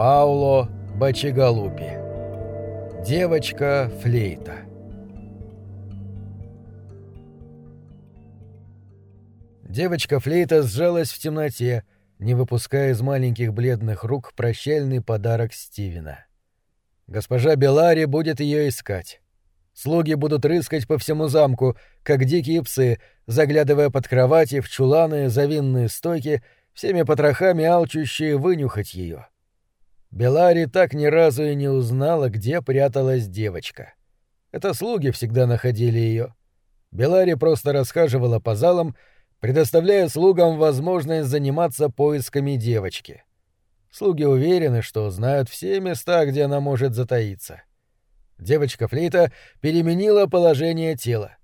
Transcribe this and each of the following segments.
Пауло Бачигалупи. Девочка-флейта. Девочка-флейта сжалась в темноте, не выпуская из маленьких бледных рук прощальный подарок Стивена. Госпожа Белари будет ее искать. Слуги будут рыскать по всему замку, как дикие псы, заглядывая под кровати, в чуланы, завинные стойки, всеми потрохами алчущие вынюхать ее. Белари так ни разу и не узнала, где пряталась девочка. Это слуги всегда находили ее. Белари просто расхаживала по залам, предоставляя слугам возможность заниматься поисками девочки. Слуги уверены, что знают все места, где она может затаиться. Девочка-флейта переменила положение тела.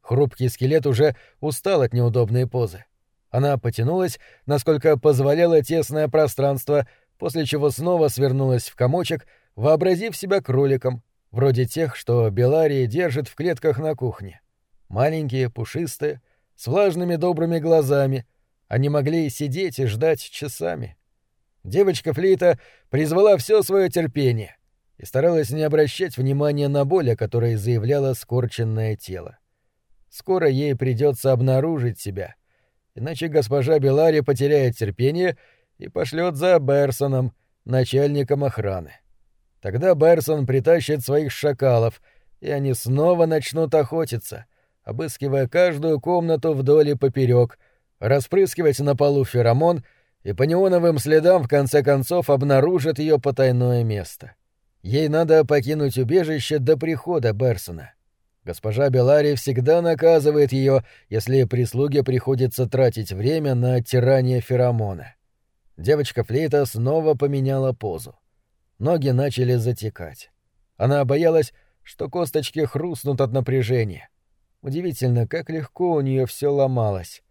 Хрупкий скелет уже устал от неудобной позы. Она потянулась, насколько позволяло тесное пространство, после чего снова свернулась в комочек, вообразив себя кроликом, вроде тех, что Белария держит в клетках на кухне. Маленькие, пушистые, с влажными добрыми глазами. Они могли сидеть и ждать часами. Девочка Флита призвала все свое терпение и старалась не обращать внимания на боль, о которой заявляло скорченное тело. Скоро ей придется обнаружить себя, иначе госпожа Белари потеряет терпение и пошлет за Берсоном, начальником охраны. Тогда Берсон притащит своих шакалов, и они снова начнут охотиться — обыскивая каждую комнату вдоль и поперек, распрыскивать на полу феромон и по неоновым следам в конце концов обнаружат ее потайное место. Ей надо покинуть убежище до прихода Берсона. Госпожа Белари всегда наказывает ее, если прислуге приходится тратить время на оттирание феромона. Девочка Флейта снова поменяла позу. Ноги начали затекать. Она боялась, что косточки хрустнут от напряжения. Удивительно, как легко у нее все ломалось.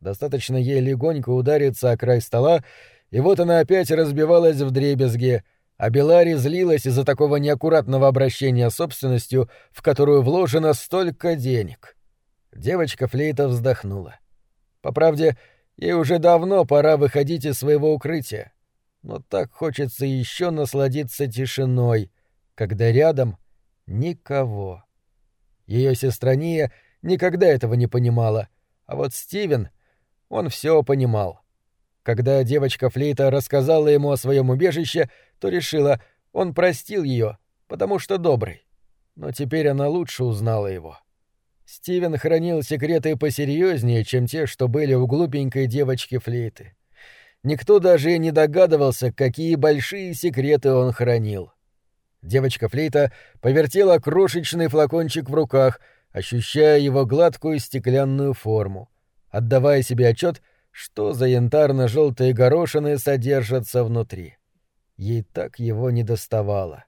Достаточно ей легонько удариться о край стола, и вот она опять разбивалась в дребезге, а Белари злилась из-за такого неаккуратного обращения собственностью, в которую вложено столько денег. Девочка Флейта вздохнула. По правде, ей уже давно пора выходить из своего укрытия. Но так хочется еще насладиться тишиной, когда рядом никого. Ее сестра Ния никогда этого не понимала, а вот Стивен, он все понимал. Когда девочка Флейта рассказала ему о своем убежище, то решила, он простил ее, потому что добрый. Но теперь она лучше узнала его. Стивен хранил секреты посерьезнее, чем те, что были у глупенькой девочки Флейты. Никто даже не догадывался, какие большие секреты он хранил. Девочка-флейта повертела крошечный флакончик в руках, ощущая его гладкую стеклянную форму, отдавая себе отчет, что за янтарно-желтые горошины содержатся внутри. Ей так его не доставало.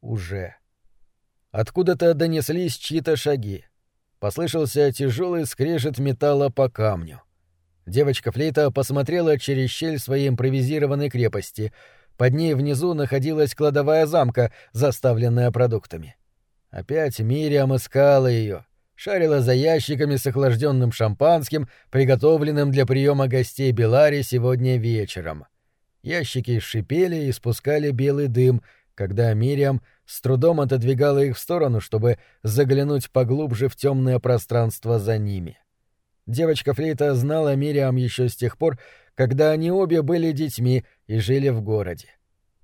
Уже. Откуда-то донеслись чьи-то шаги. Послышался тяжелый скрежет металла по камню. Девочка-флейта посмотрела через щель своей импровизированной крепости — под ней внизу находилась кладовая замка, заставленная продуктами. Опять Мириам искала ее, шарила за ящиками с охлажденным шампанским, приготовленным для приема гостей Белари сегодня вечером. Ящики шипели и спускали белый дым, когда Мириам с трудом отодвигала их в сторону, чтобы заглянуть поглубже в темное пространство за ними. Девочка Флейта знала Мириам еще с тех пор, когда они обе были детьми и жили в городе.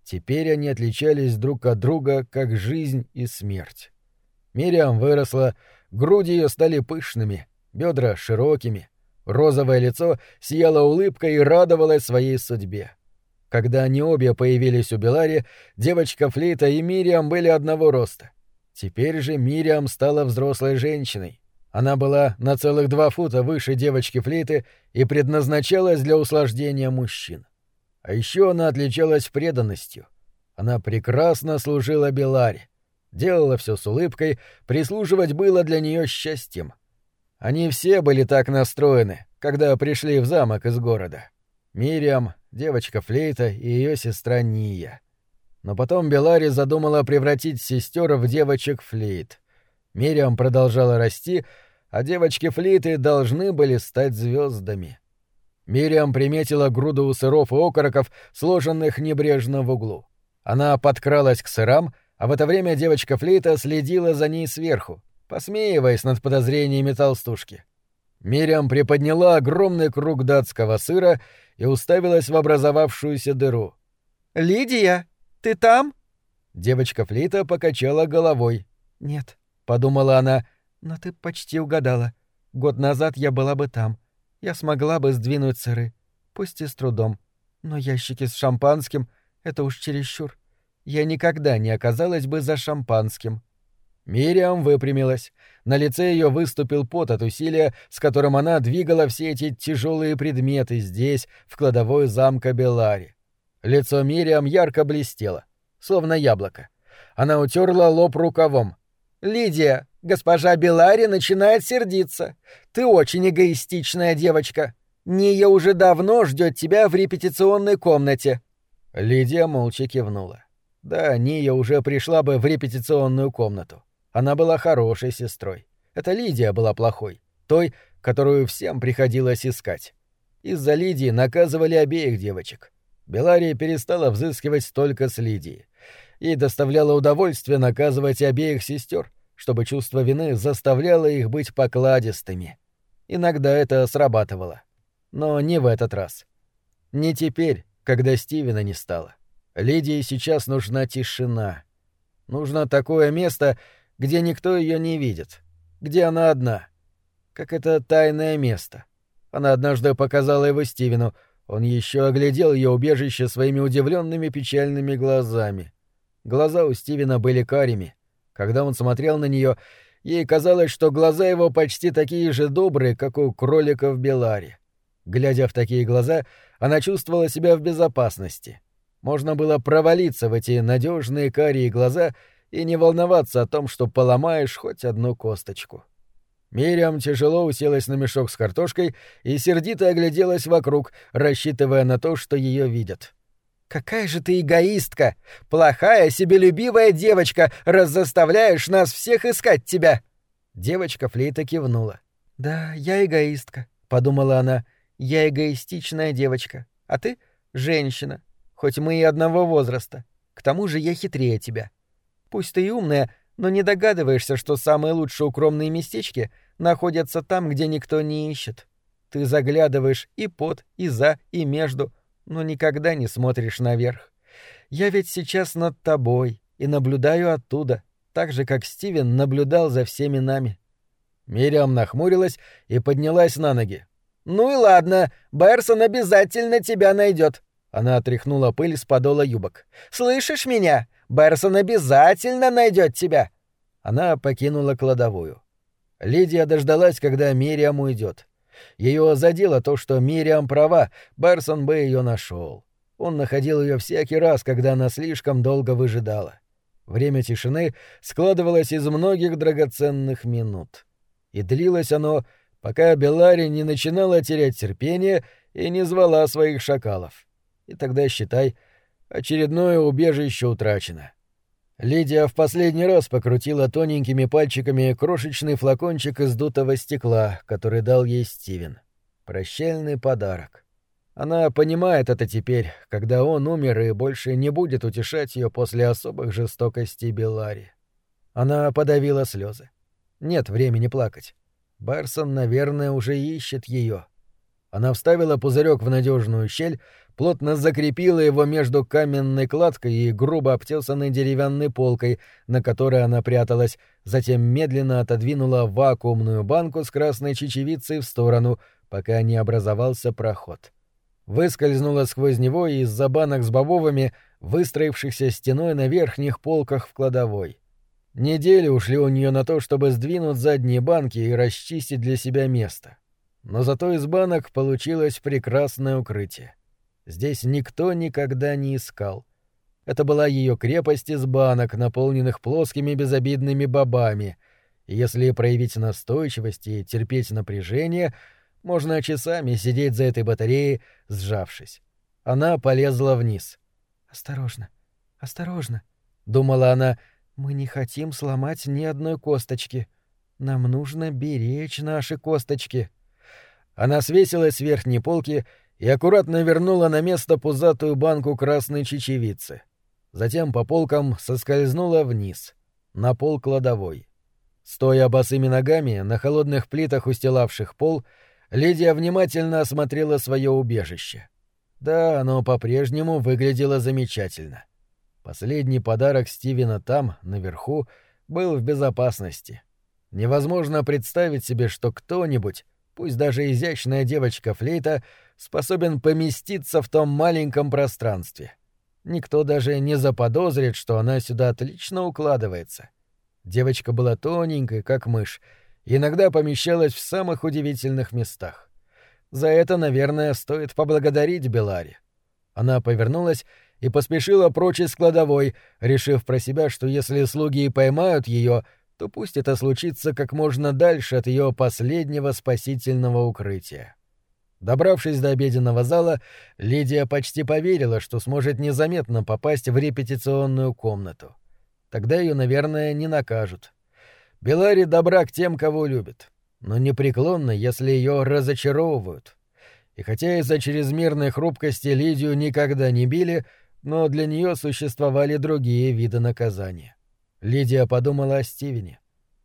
Теперь они отличались друг от друга, как жизнь и смерть. Мириам выросла, груди ее стали пышными, бедра широкими, розовое лицо сияло улыбкой и радовалось своей судьбе. Когда они обе появились у Белари, девочка Флейта и Мириам были одного роста. Теперь же Мириам стала взрослой женщиной. Она была на целых два фута выше девочки флейты и предназначалась для услаждения мужчин. А еще она отличалась преданностью. Она прекрасно служила Беларе, делала все с улыбкой, прислуживать было для нее счастьем. Они все были так настроены, когда пришли в замок из города. Мириам, девочка Флейта и ее сестра Ния. Но потом Белари задумала превратить сестер в девочек Флейт. Мириам продолжала расти, а девочки-флиты должны были стать звездами. Мириам приметила груду сыров и окороков, сложенных небрежно в углу. Она подкралась к сырам, а в это время девочка-флейта следила за ней сверху, посмеиваясь над подозрениями толстушки. Мириам приподняла огромный круг датского сыра и уставилась в образовавшуюся дыру. «Лидия, ты там?» Девочка-флейта покачала головой. «Нет», — подумала она, — «но ты почти угадала. Год назад я была бы там. Я смогла бы сдвинуть сыры, пусть и с трудом. Но ящики с шампанским — это уж чересчур. Я никогда не оказалась бы за шампанским». Мириам выпрямилась. На лице ее выступил пот от усилия, с которым она двигала все эти тяжелые предметы здесь, в кладовой замка Белари. Лицо Мириам ярко блестело, словно яблоко. Она утерла лоб рукавом. «Лидия, госпожа Белари начинает сердиться. Ты очень эгоистичная девочка. Ния уже давно ждет тебя в репетиционной комнате». Лидия молча кивнула. Да, Ния уже пришла бы в репетиционную комнату. Она была хорошей сестрой. Это Лидия была плохой, той, которую всем приходилось искать. Из-за Лидии наказывали обеих девочек. Белария перестала взыскивать только с Лидией. Ей доставляло удовольствие наказывать обеих сестер, чтобы чувство вины заставляло их быть покладистыми. Иногда это срабатывало. Но не в этот раз. Не теперь, когда Стивена не стало. Лидии сейчас нужна тишина. Нужно такое место, где никто ее не видит, где она одна. Как это тайное место. Она однажды показала его Стивену, он еще оглядел ее убежище своими удивленными печальными глазами. Глаза у Стивена были карими. Когда он смотрел на нее, ей казалось, что глаза его почти такие же добрые, как у кролика в Беларе. Глядя в такие глаза, она чувствовала себя в безопасности. Можно было провалиться в эти надежные карие глаза и не волноваться о том, что поломаешь хоть одну косточку. Мириам тяжело уселась на мешок с картошкой и сердито огляделась вокруг, рассчитывая на то, что ее видят. «Какая же ты эгоистка! Плохая, себелюбивая девочка, раз заставляешь нас всех искать тебя!» Девочка флейта кивнула. «Да, я эгоистка», — подумала она. «Я эгоистичная девочка. А ты — женщина. Хоть мы и одного возраста. К тому же я хитрее тебя. Пусть ты и умная, но не догадываешься, что самые лучшие укромные местечки находятся там, где никто не ищет. Ты заглядываешь и под, и за, и между, но никогда не смотришь наверх. Я ведь сейчас над тобой и наблюдаю оттуда, так же, как Стивен наблюдал за всеми нами. Мириам нахмурилась и поднялась на ноги. «Ну и ладно, Берсон обязательно тебя найдет. Она отряхнула пыль с подола юбок. «Слышишь меня? Берсон обязательно найдет тебя!» Она покинула кладовую. Лидия дождалась, когда Мириам уйдет. Ее задело то, что Мириам права, Берсон бы ее нашел. Он находил ее всякий раз, когда она слишком долго выжидала. Время тишины складывалось из многих драгоценных минут. И длилось оно, пока Белари не начинала терять терпение и не звала своих шакалов и тогда, считай, очередное убежище утрачено. Лидия в последний раз покрутила тоненькими пальчиками крошечный флакончик из дутого стекла, который дал ей Стивен. Прощальный подарок. Она понимает это теперь, когда он умер и больше не будет утешать ее после особых жестокостей Белари. Она подавила слезы. Нет времени плакать. Барсон, наверное, уже ищет ее. Она вставила пузырек в надежную щель, плотно закрепила его между каменной кладкой и грубо обтесанной деревянной полкой, на которой она пряталась, затем медленно отодвинула вакуумную банку с красной чечевицей в сторону, пока не образовался проход. Выскользнула сквозь него из-за банок с бобовыми, выстроившихся стеной на верхних полках в кладовой. Недели ушли у нее на то, чтобы сдвинуть задние банки и расчистить для себя место. Но зато из банок получилось прекрасное укрытие. Здесь никто никогда не искал. Это была ее крепость из банок, наполненных плоскими безобидными бобами. Если проявить настойчивость и терпеть напряжение, можно часами сидеть за этой батареей, сжавшись. Она полезла вниз. «Осторожно, осторожно», — думала она, — «мы не хотим сломать ни одной косточки. Нам нужно беречь наши косточки». Она свесилась с верхней полки и аккуратно вернула на место пузатую банку красной чечевицы. затем по полкам соскользнула вниз, на пол кладовой. Стоя босыми ногами на холодных плитах, устилавших пол, Лидия внимательно осмотрела свое убежище. Да, оно по-прежнему выглядело замечательно. Последний подарок Стивена там, наверху, был в безопасности. Невозможно представить себе, что кто-нибудь, пусть даже изящная девочка-флейта, способен поместиться в том маленьком пространстве. Никто даже не заподозрит, что она сюда отлично укладывается. Девочка была тоненькой, как мышь, иногда помещалась в самых удивительных местах. За это, наверное, стоит поблагодарить Белари. Она повернулась и поспешила прочь из кладовой, решив про себя, что если слуги поймают ее, то пусть это случится как можно дальше от ее последнего спасительного укрытия. Добравшись до обеденного зала, Лидия почти поверила, что сможет незаметно попасть в репетиционную комнату. Тогда ее, наверное, не накажут. Белари добра к тем, кого любит, но непреклонна, если ее разочаровывают. И хотя из-за чрезмерной хрупкости Лидию никогда не били, но для нее существовали другие виды наказания. Лидия подумала о Стивене.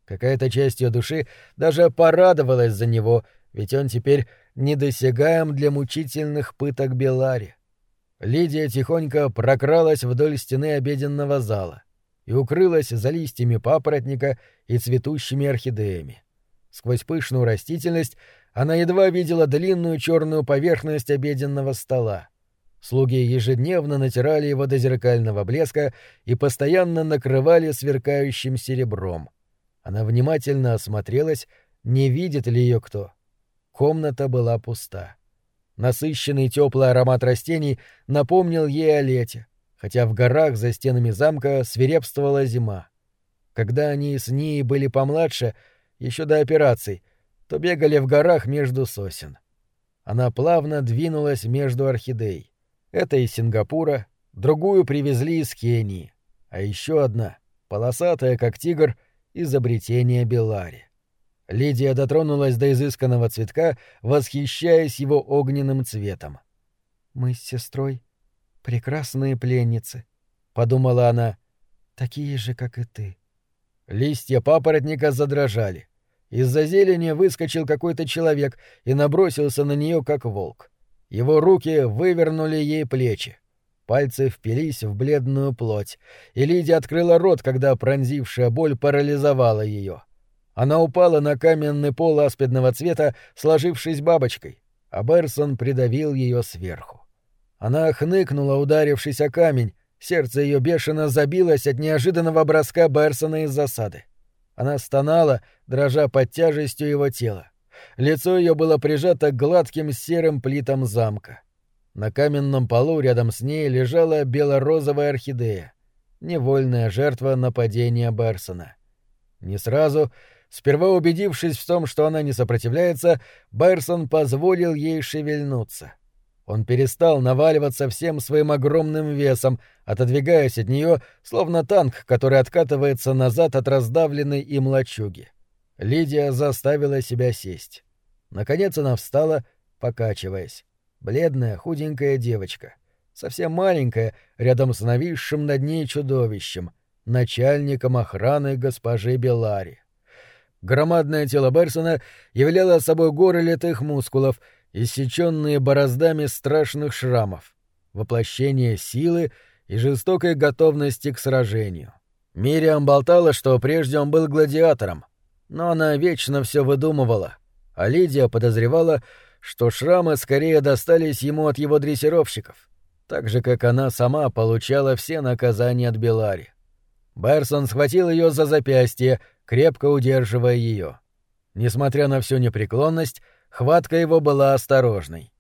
Какая-то часть ее души даже порадовалась за него, ведь он теперь недосягаем для мучительных пыток Белари. Лидия тихонько прокралась вдоль стены обеденного зала и укрылась за листьями папоротника и цветущими орхидеями. Сквозь пышную растительность она едва видела длинную черную поверхность обеденного стола. Слуги ежедневно натирали его до зеркального блеска и постоянно накрывали сверкающим серебром. Она внимательно осмотрелась, не видит ли ее кто. Комната была пуста. Насыщенный теплый аромат растений напомнил ей о лете, хотя в горах за стенами замка свирепствовала зима. Когда они с ней были помладше, еще до операций, то бегали в горах между сосен. Она плавно двинулась между орхидей. Это из Сингапура, другую привезли из Кении, а еще одна, полосатая, как тигр, изобретение Белари. Лидия дотронулась до изысканного цветка, восхищаясь его огненным цветом. «Мы с сестрой прекрасные пленницы», — подумала она, — «такие же, как и ты». Листья папоротника задрожали. Из-за зелени выскочил какой-то человек и набросился на нее, как волк. Его руки вывернули ей плечи. Пальцы впились в бледную плоть, и Лидия открыла рот, когда пронзившая боль парализовала ее. Она упала на каменный пол аспидного цвета, сложившись бабочкой, а Берсон придавил ее сверху. Она хныкнула, ударившись о камень, сердце ее бешено забилось от неожиданного броска Берсона из засады. Она стонала, дрожа под тяжестью его тела. Лицо ее было прижато к гладким серым плитам замка. На каменном полу рядом с ней лежала бело-розовая орхидея, невольная жертва нападения Берсона. Не сразу, Сперва убедившись в том, что она не сопротивляется, Байерсон позволил ей шевельнуться. Он перестал наваливаться всем своим огромным весом, отодвигаясь от нее, словно танк, который откатывается назад от раздавленной им лачуги. Лидия заставила себя сесть. Наконец она встала, покачиваясь. Бледная, худенькая девочка. Совсем маленькая, рядом с нависшим над ней чудовищем, начальником охраны госпожи Белари. Громадное тело Берсона являло собой горы литых мускулов, иссеченные бороздами страшных шрамов, воплощение силы и жестокой готовности к сражению. Мириам болтала, что прежде он был гладиатором, но она вечно все выдумывала, а Лидия подозревала, что шрамы скорее достались ему от его дрессировщиков, так же, как она сама получала все наказания от Белари. Берсон схватил ее за запястье, крепко удерживая ее. Несмотря на всю непреклонность, хватка его была осторожной.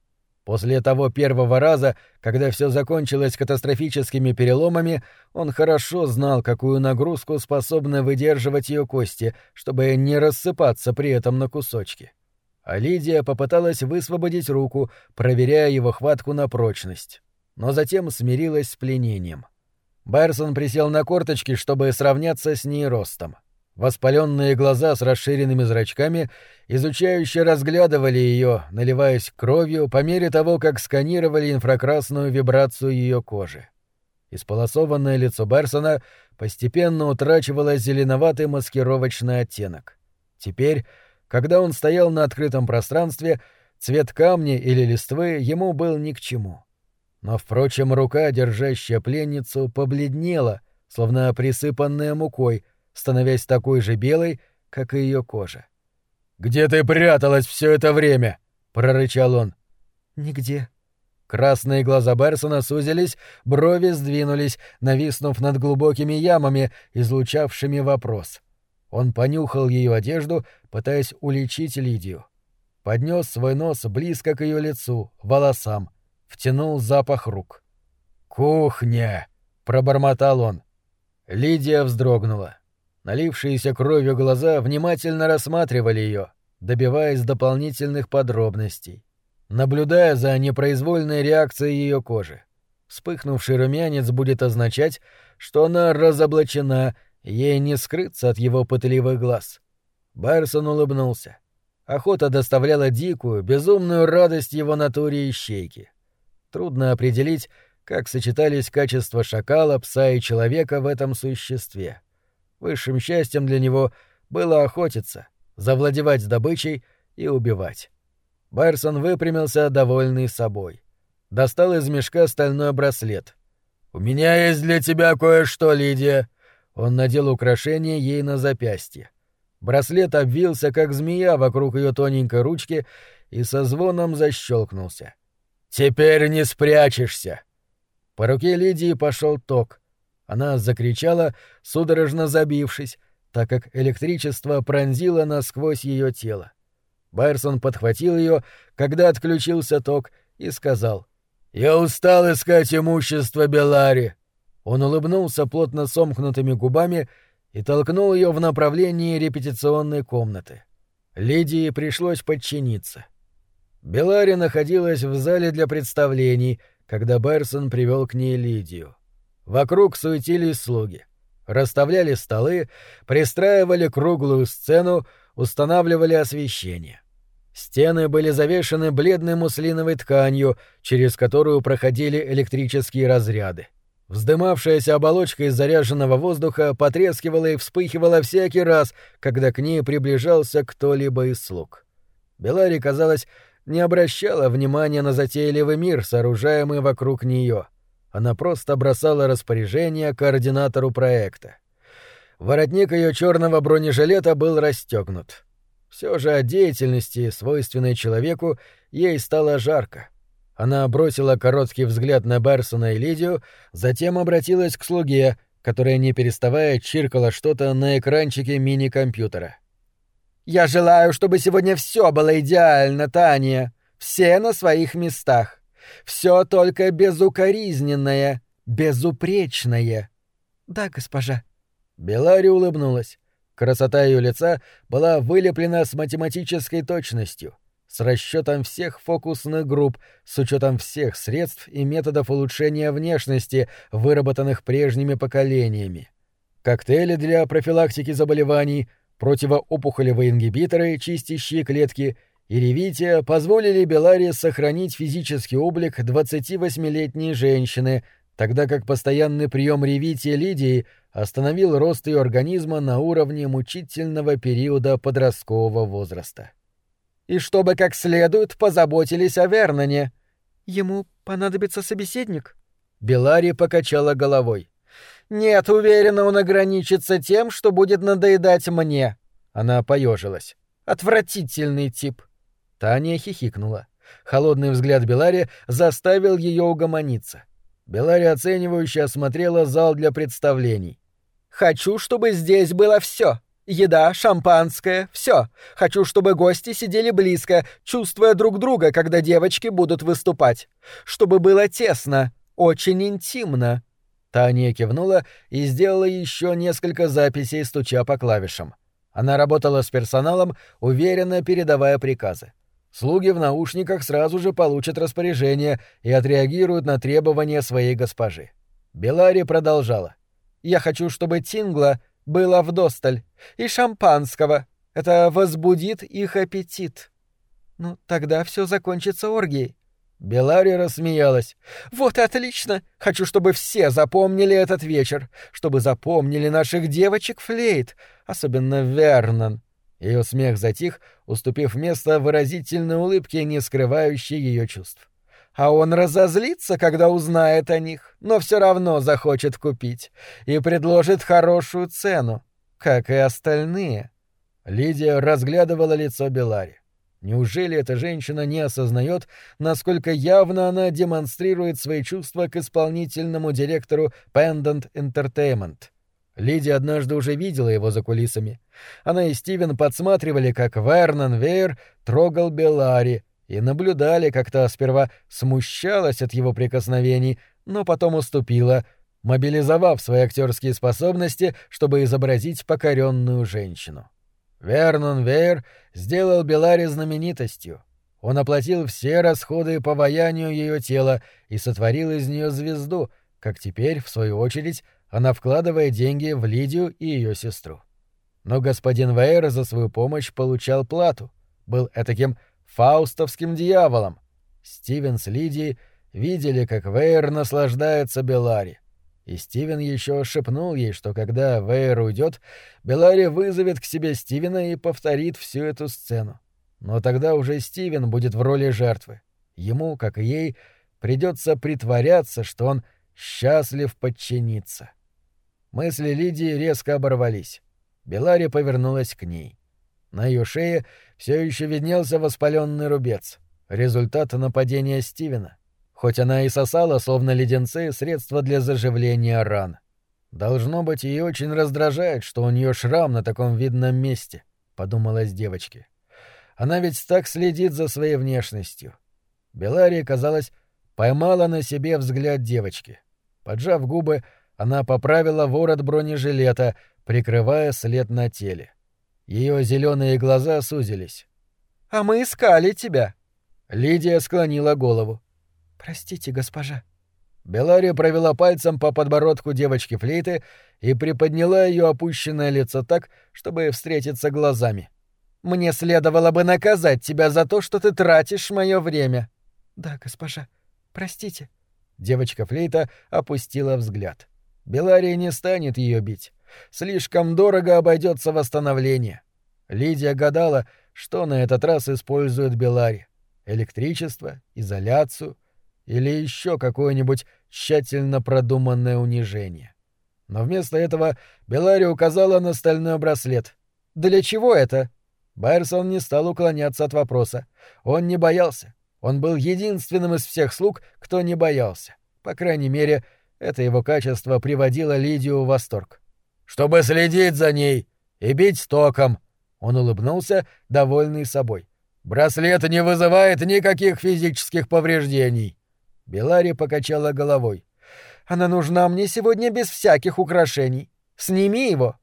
После того первого раза, когда все закончилось катастрофическими переломами, он хорошо знал, какую нагрузку способны выдерживать ее кости, чтобы не рассыпаться при этом на кусочки. А Лидия попыталась высвободить руку, проверяя его хватку на прочность, но затем смирилась с пленением. Байерсон присел на корточки, чтобы сравняться с ней ростом. — Воспаленные глаза с расширенными зрачками изучающе разглядывали ее, наливаясь кровью по мере того, как сканировали инфракрасную вибрацию ее кожи. Исполосованное лицо Берсона постепенно утрачивало зеленоватый маскировочный оттенок. Теперь, когда он стоял на открытом пространстве, цвет камня или листвы ему был ни к чему. Но, впрочем, рука, держащая пленницу, побледнела, словно присыпанная мукой, становясь такой же белой, как и ее кожа. «Где ты пряталась все это время?» — прорычал он. «Нигде», Красные глаза Берсона сузились, брови сдвинулись, нависнув над глубокими ямами, излучавшими вопрос. Он понюхал ее одежду, пытаясь уличить Лидию. Поднес свой нос близко к ее лицу, волосам, втянул запах рук. «Кухня!» — пробормотал он. Лидия вздрогнула. Налившиеся кровью глаза внимательно рассматривали ее, добиваясь дополнительных подробностей наблюдая за непроизвольной реакцией ее кожи. Вспыхнувший румянец будет означать, что она разоблачена, ей не скрыться от его пытливых глаз. Байерсон улыбнулся. Охота доставляла дикую, безумную радость его натуре и щейки. Трудно определить, как сочетались качества шакала, пса и человека в этом существе. Высшим счастьем для него было охотиться, завладевать добычей и убивать. Байерсон выпрямился, довольный собой. Достал из мешка стальной браслет. «У меня есть для тебя кое-что, Лидия!» Он надел украшение ей на запястье. Браслет обвился, как змея, вокруг ее тоненькой ручки и со звоном защелкнулся. «Теперь не спрячешься!» По руке Лидии пошел ток. Она закричала, судорожно забившись, так как электричество пронзило насквозь ее тело. Байерсон подхватил ее, когда отключился ток, и сказал. «Я устал искать имущество Белари». Он улыбнулся плотно сомкнутыми губами и толкнул ее в направлении репетиционной комнаты. Лидии пришлось подчиниться. Белари находилась в зале для представлений, когда Байерсон привел к ней Лидию. Вокруг суетились слуги. Расставляли столы, пристраивали круглую сцену, устанавливали освещение. Стены были завешены бледной муслиновой тканью, через которую проходили электрические разряды. Вздымавшаяся оболочка из заряженного воздуха потрескивала и вспыхивала всякий раз, когда к ней приближался кто-либо из слуг. Белари, казалось, не обращала внимания на затейливый мир, сооружаемый вокруг нее. Она просто бросала распоряжение координатору проекта. Воротник ее черного бронежилета был расстегнут. Все же от деятельности, свойственной человеку, ей стало жарко. Она бросила короткий взгляд на Барсона и Лидию, затем обратилась к слуге, которая, не переставая, чиркала что-то на экранчике мини-компьютера. «Я желаю, чтобы сегодня все было идеально, Таня. Все на своих местах. Все только безукоризненное, безупречное». «Да, госпожа», Белари улыбнулась. Красота ее лица была вылеплена с математической точностью, с расчетом всех фокусных групп, с учетом всех средств и методов улучшения внешности, выработанных прежними поколениями. Коктейли для профилактики заболеваний, противоопухолевые ингибиторы, чистящие клетки и ревития позволили Беларе сохранить физический облик 28-летней женщины, тогда как постоянный прием ревития Лидии остановил рост ее организма на уровне мучительного периода подросткового возраста. «И чтобы как следует позаботились о Верноне». «Ему понадобится собеседник?» Белари покачала головой. «Нет, уверена, он ограничится тем, что будет надоедать мне». Она поежилась. «Отвратительный тип». Таня хихикнула. Холодный взгляд Белари заставил ее угомониться. Белари оценивающе осмотрела зал для представлений. «Хочу, чтобы здесь было все. Еда, шампанское, все. Хочу, чтобы гости сидели близко, чувствуя друг друга, когда девочки будут выступать. Чтобы было тесно, очень интимно». Таня кивнула и сделала еще несколько записей, стуча по клавишам. Она работала с персоналом, уверенно передавая приказы. Слуги в наушниках сразу же получат распоряжение и отреагируют на требования своей госпожи. Белари продолжала. «Я хочу, чтобы Тингла было вдосталь. И шампанского. Это возбудит их аппетит». «Ну, тогда все закончится оргией». Белари рассмеялась. «Вот отлично! Хочу, чтобы все запомнили этот вечер, чтобы запомнили наших девочек-флейт, особенно Вернон». Ее смех затих, уступив место выразительной улыбке, не скрывающей ее чувств. «А он разозлится, когда узнает о них, но все равно захочет купить и предложит хорошую цену, как и остальные». Лидия разглядывала лицо Белари. Неужели эта женщина не осознает, насколько явно она демонстрирует свои чувства к исполнительному директору Pendant Entertainment? Лидия однажды уже видела его за кулисами. Она и Стивен подсматривали, как Вернон Вейер трогал Белари, и наблюдали, как та сперва смущалась от его прикосновений, но потом уступила, мобилизовав свои актерские способности, чтобы изобразить покоренную женщину. Вернон Вейер сделал Белари знаменитостью. Он оплатил все расходы по ваянию ее тела и сотворил из нее звезду, как теперь, в свою очередь, она вкладывая деньги в Лидию и ее сестру. Но господин Вейер за свою помощь получал плату, был этаким фаустовским дьяволом. Стивен с Лидией видели, как Вейер наслаждается Белари — и Стивен еще шепнул ей, что когда Вейер уйдет, Белари вызовет к себе Стивена и повторит всю эту сцену. Но тогда уже Стивен будет в роли жертвы. Ему, как и ей, придется притворяться, что он счастлив подчиниться. Мысли Лидии резко оборвались. Белари повернулась к ней. На ее шее все еще виднелся воспаленный рубец. Результат нападения Стивена хоть она и сосала, словно леденцы, средства для заживления ран. Должно быть, ее очень раздражает, что у нее шрам на таком видном месте, подумалась девочке. Она ведь так следит за своей внешностью. Белария, казалось, поймала на себе взгляд девочки. Поджав губы, она поправила ворот бронежилета, прикрывая след на теле. Ее зеленые глаза сузились. А мы искали тебя. Лидия склонила голову. «Простите, госпожа». Белария провела пальцем по подбородку девочки флейты и приподняла ее опущенное лицо так, чтобы встретиться глазами. «Мне следовало бы наказать тебя за то, что ты тратишь мое время». «Да, госпожа. Простите». Девочка флейта опустила взгляд. Белария не станет ее бить. Слишком дорого обойдется восстановление. Лидия гадала, что на этот раз использует Белари. Электричество, изоляцию — или еще какое-нибудь тщательно продуманное унижение. Но вместо этого Белари указала на стальной браслет. «Для чего это?» Байерсон не стал уклоняться от вопроса. Он не боялся. Он был единственным из всех слуг, кто не боялся. По крайней мере, это его качество приводило Лидию в восторг. «Чтобы следить за ней и бить током!» Он улыбнулся, довольный собой. «Браслет не вызывает никаких физических повреждений!» Белари покачала головой. «Она нужна мне сегодня без всяких украшений. Сними его».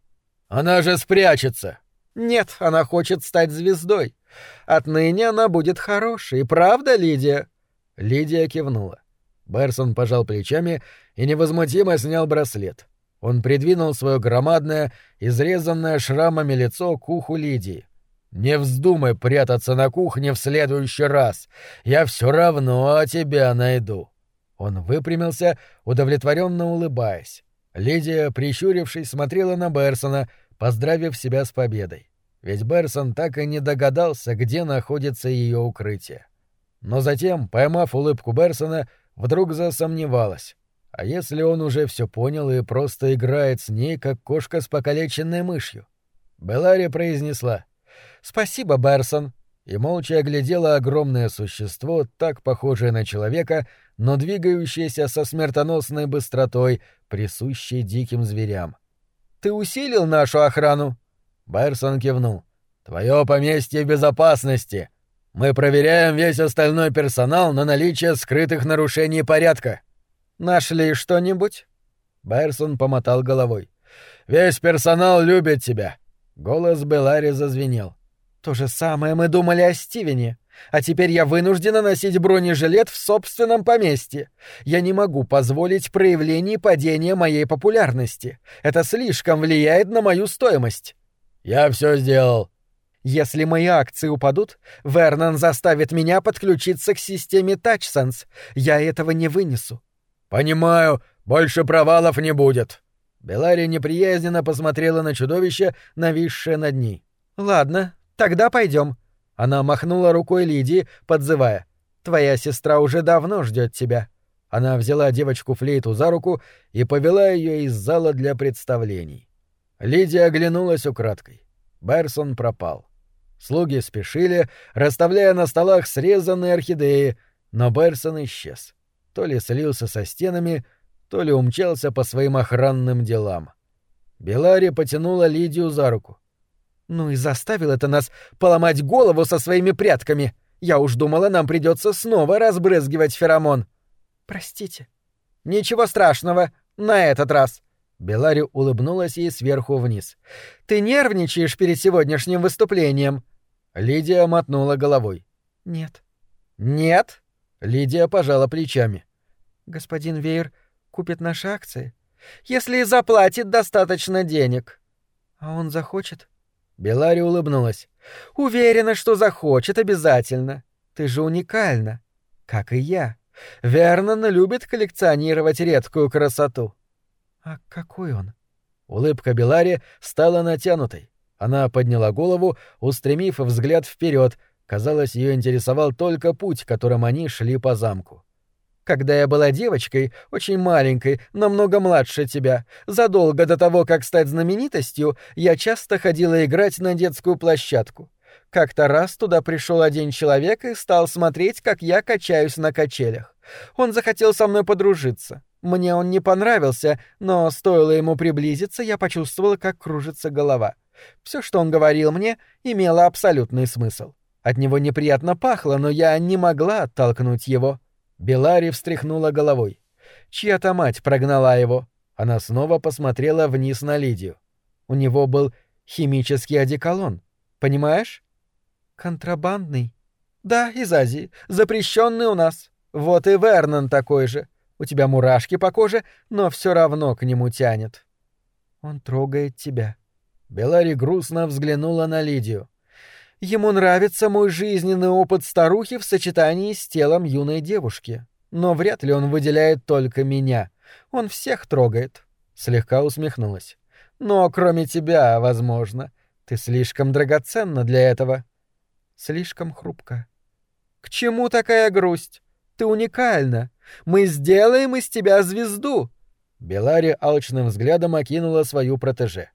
«Она же спрячется». «Нет, она хочет стать звездой. Отныне она будет хорошей, правда, Лидия?» Лидия кивнула. Берсон пожал плечами и невозмутимо снял браслет. Он придвинул свое громадное, изрезанное шрамами лицо к уху Лидии. Не вздумай прятаться на кухне в следующий раз. Я все равно тебя найду. Он выпрямился, удовлетворенно улыбаясь. Лидия, прищурившись, смотрела на Берсона, поздравив себя с победой. Ведь Берсон так и не догадался, где находится ее укрытие. Но затем, поймав улыбку Берсона, вдруг засомневалась. А если он уже все понял и просто играет с ней, как кошка с покалеченной мышью? Белари произнесла — «Спасибо, Берсон», и молча оглядела огромное существо, так похожее на человека, но двигающееся со смертоносной быстротой, присущей диким зверям. «Ты усилил нашу охрану?» Берсон кивнул. «Твое поместье в безопасности. Мы проверяем весь остальной персонал на наличие скрытых нарушений порядка». «Нашли что-нибудь?» Берсон помотал головой. «Весь персонал любит тебя». Голос Белари зазвенел. То же самое мы думали о Стивене. А теперь я вынуждена носить бронежилет в собственном поместье. Я не могу позволить проявлений падения моей популярности. Это слишком влияет на мою стоимость. Я все сделал. Если мои акции упадут, Вернон заставит меня подключиться к системе TouchSense. Я этого не вынесу. Понимаю, больше провалов не будет. Белари неприязненно посмотрела на чудовище, нависшее над ней. Ладно, тогда пойдем. Она махнула рукой Лидии, подзывая. Твоя сестра уже давно ждет тебя. Она взяла девочку-флейту за руку и повела ее из зала для представлений. Лидия оглянулась украдкой. Берсон пропал. Слуги спешили, расставляя на столах срезанные орхидеи, но Берсон исчез. То ли слился со стенами, то ли умчался по своим охранным делам. Белари потянула Лидию за руку. «Ну и заставил это нас поломать голову со своими прятками. Я уж думала, нам придется снова разбрызгивать феромон». «Простите». «Ничего страшного, на этот раз». Белари улыбнулась ей сверху вниз. «Ты нервничаешь перед сегодняшним выступлением?» Лидия мотнула головой. «Нет». «Нет?» Лидия пожала плечами. «Господин Вейер купит наши акции?» «Если заплатит достаточно денег». «А он захочет?» Белари улыбнулась. «Уверена, что захочет обязательно. Ты же уникальна. Как и я. Вернон любит коллекционировать редкую красоту». «А какой он?» Улыбка Белари стала натянутой. Она подняла голову, устремив взгляд вперед. Казалось, ее интересовал только путь, которым они шли по замку. Когда я была девочкой, очень маленькой, намного младше тебя, задолго до того, как стать знаменитостью, я часто ходила играть на детскую площадку. Как-то раз туда пришел один человек и стал смотреть, как я качаюсь на качелях. Он захотел со мной подружиться. Мне он не понравился, но стоило ему приблизиться, я почувствовала, как кружится голова. Все, что он говорил мне, имело абсолютный смысл. От него неприятно пахло, но я не могла оттолкнуть его. Белари встряхнула головой. Чья-то мать прогнала его. Она снова посмотрела вниз на Лидию. У него был химический одеколон. Понимаешь? Контрабандный. Да, из Азии. Запрещенный у нас. Вот и Вернон такой же. У тебя мурашки по коже, но все равно к нему тянет. Он трогает тебя. Белари грустно взглянула на Лидию. Ему нравится мой жизненный опыт старухи в сочетании с телом юной девушки. Но вряд ли он выделяет только меня. Он всех трогает. Слегка усмехнулась. Но кроме тебя, возможно. Ты слишком драгоценна для этого. Слишком хрупко. К чему такая грусть? Ты уникальна. Мы сделаем из тебя звезду. Белари алчным взглядом окинула свою протеже.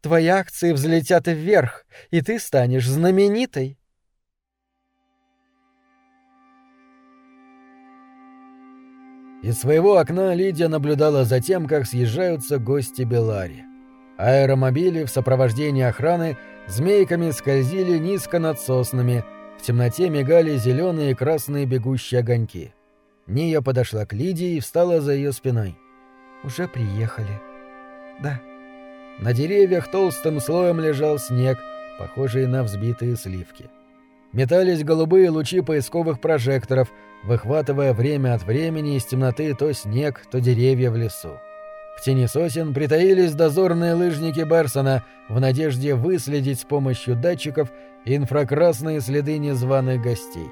Твои акции взлетят вверх, и ты станешь знаменитой. Из своего окна Лидия наблюдала за тем, как съезжаются гости Белари. Аэромобили в сопровождении охраны змейками скользили низко над соснами, в темноте мигали зеленые и красные бегущие огоньки. Ния подошла к Лидии и встала за ее спиной. «Уже приехали». «Да». На деревьях толстым слоем лежал снег, похожий на взбитые сливки. Метались голубые лучи поисковых прожекторов, выхватывая время от времени из темноты то снег, то деревья в лесу. В тени сосен притаились дозорные лыжники Берсона в надежде выследить с помощью датчиков инфракрасные следы незваных гостей.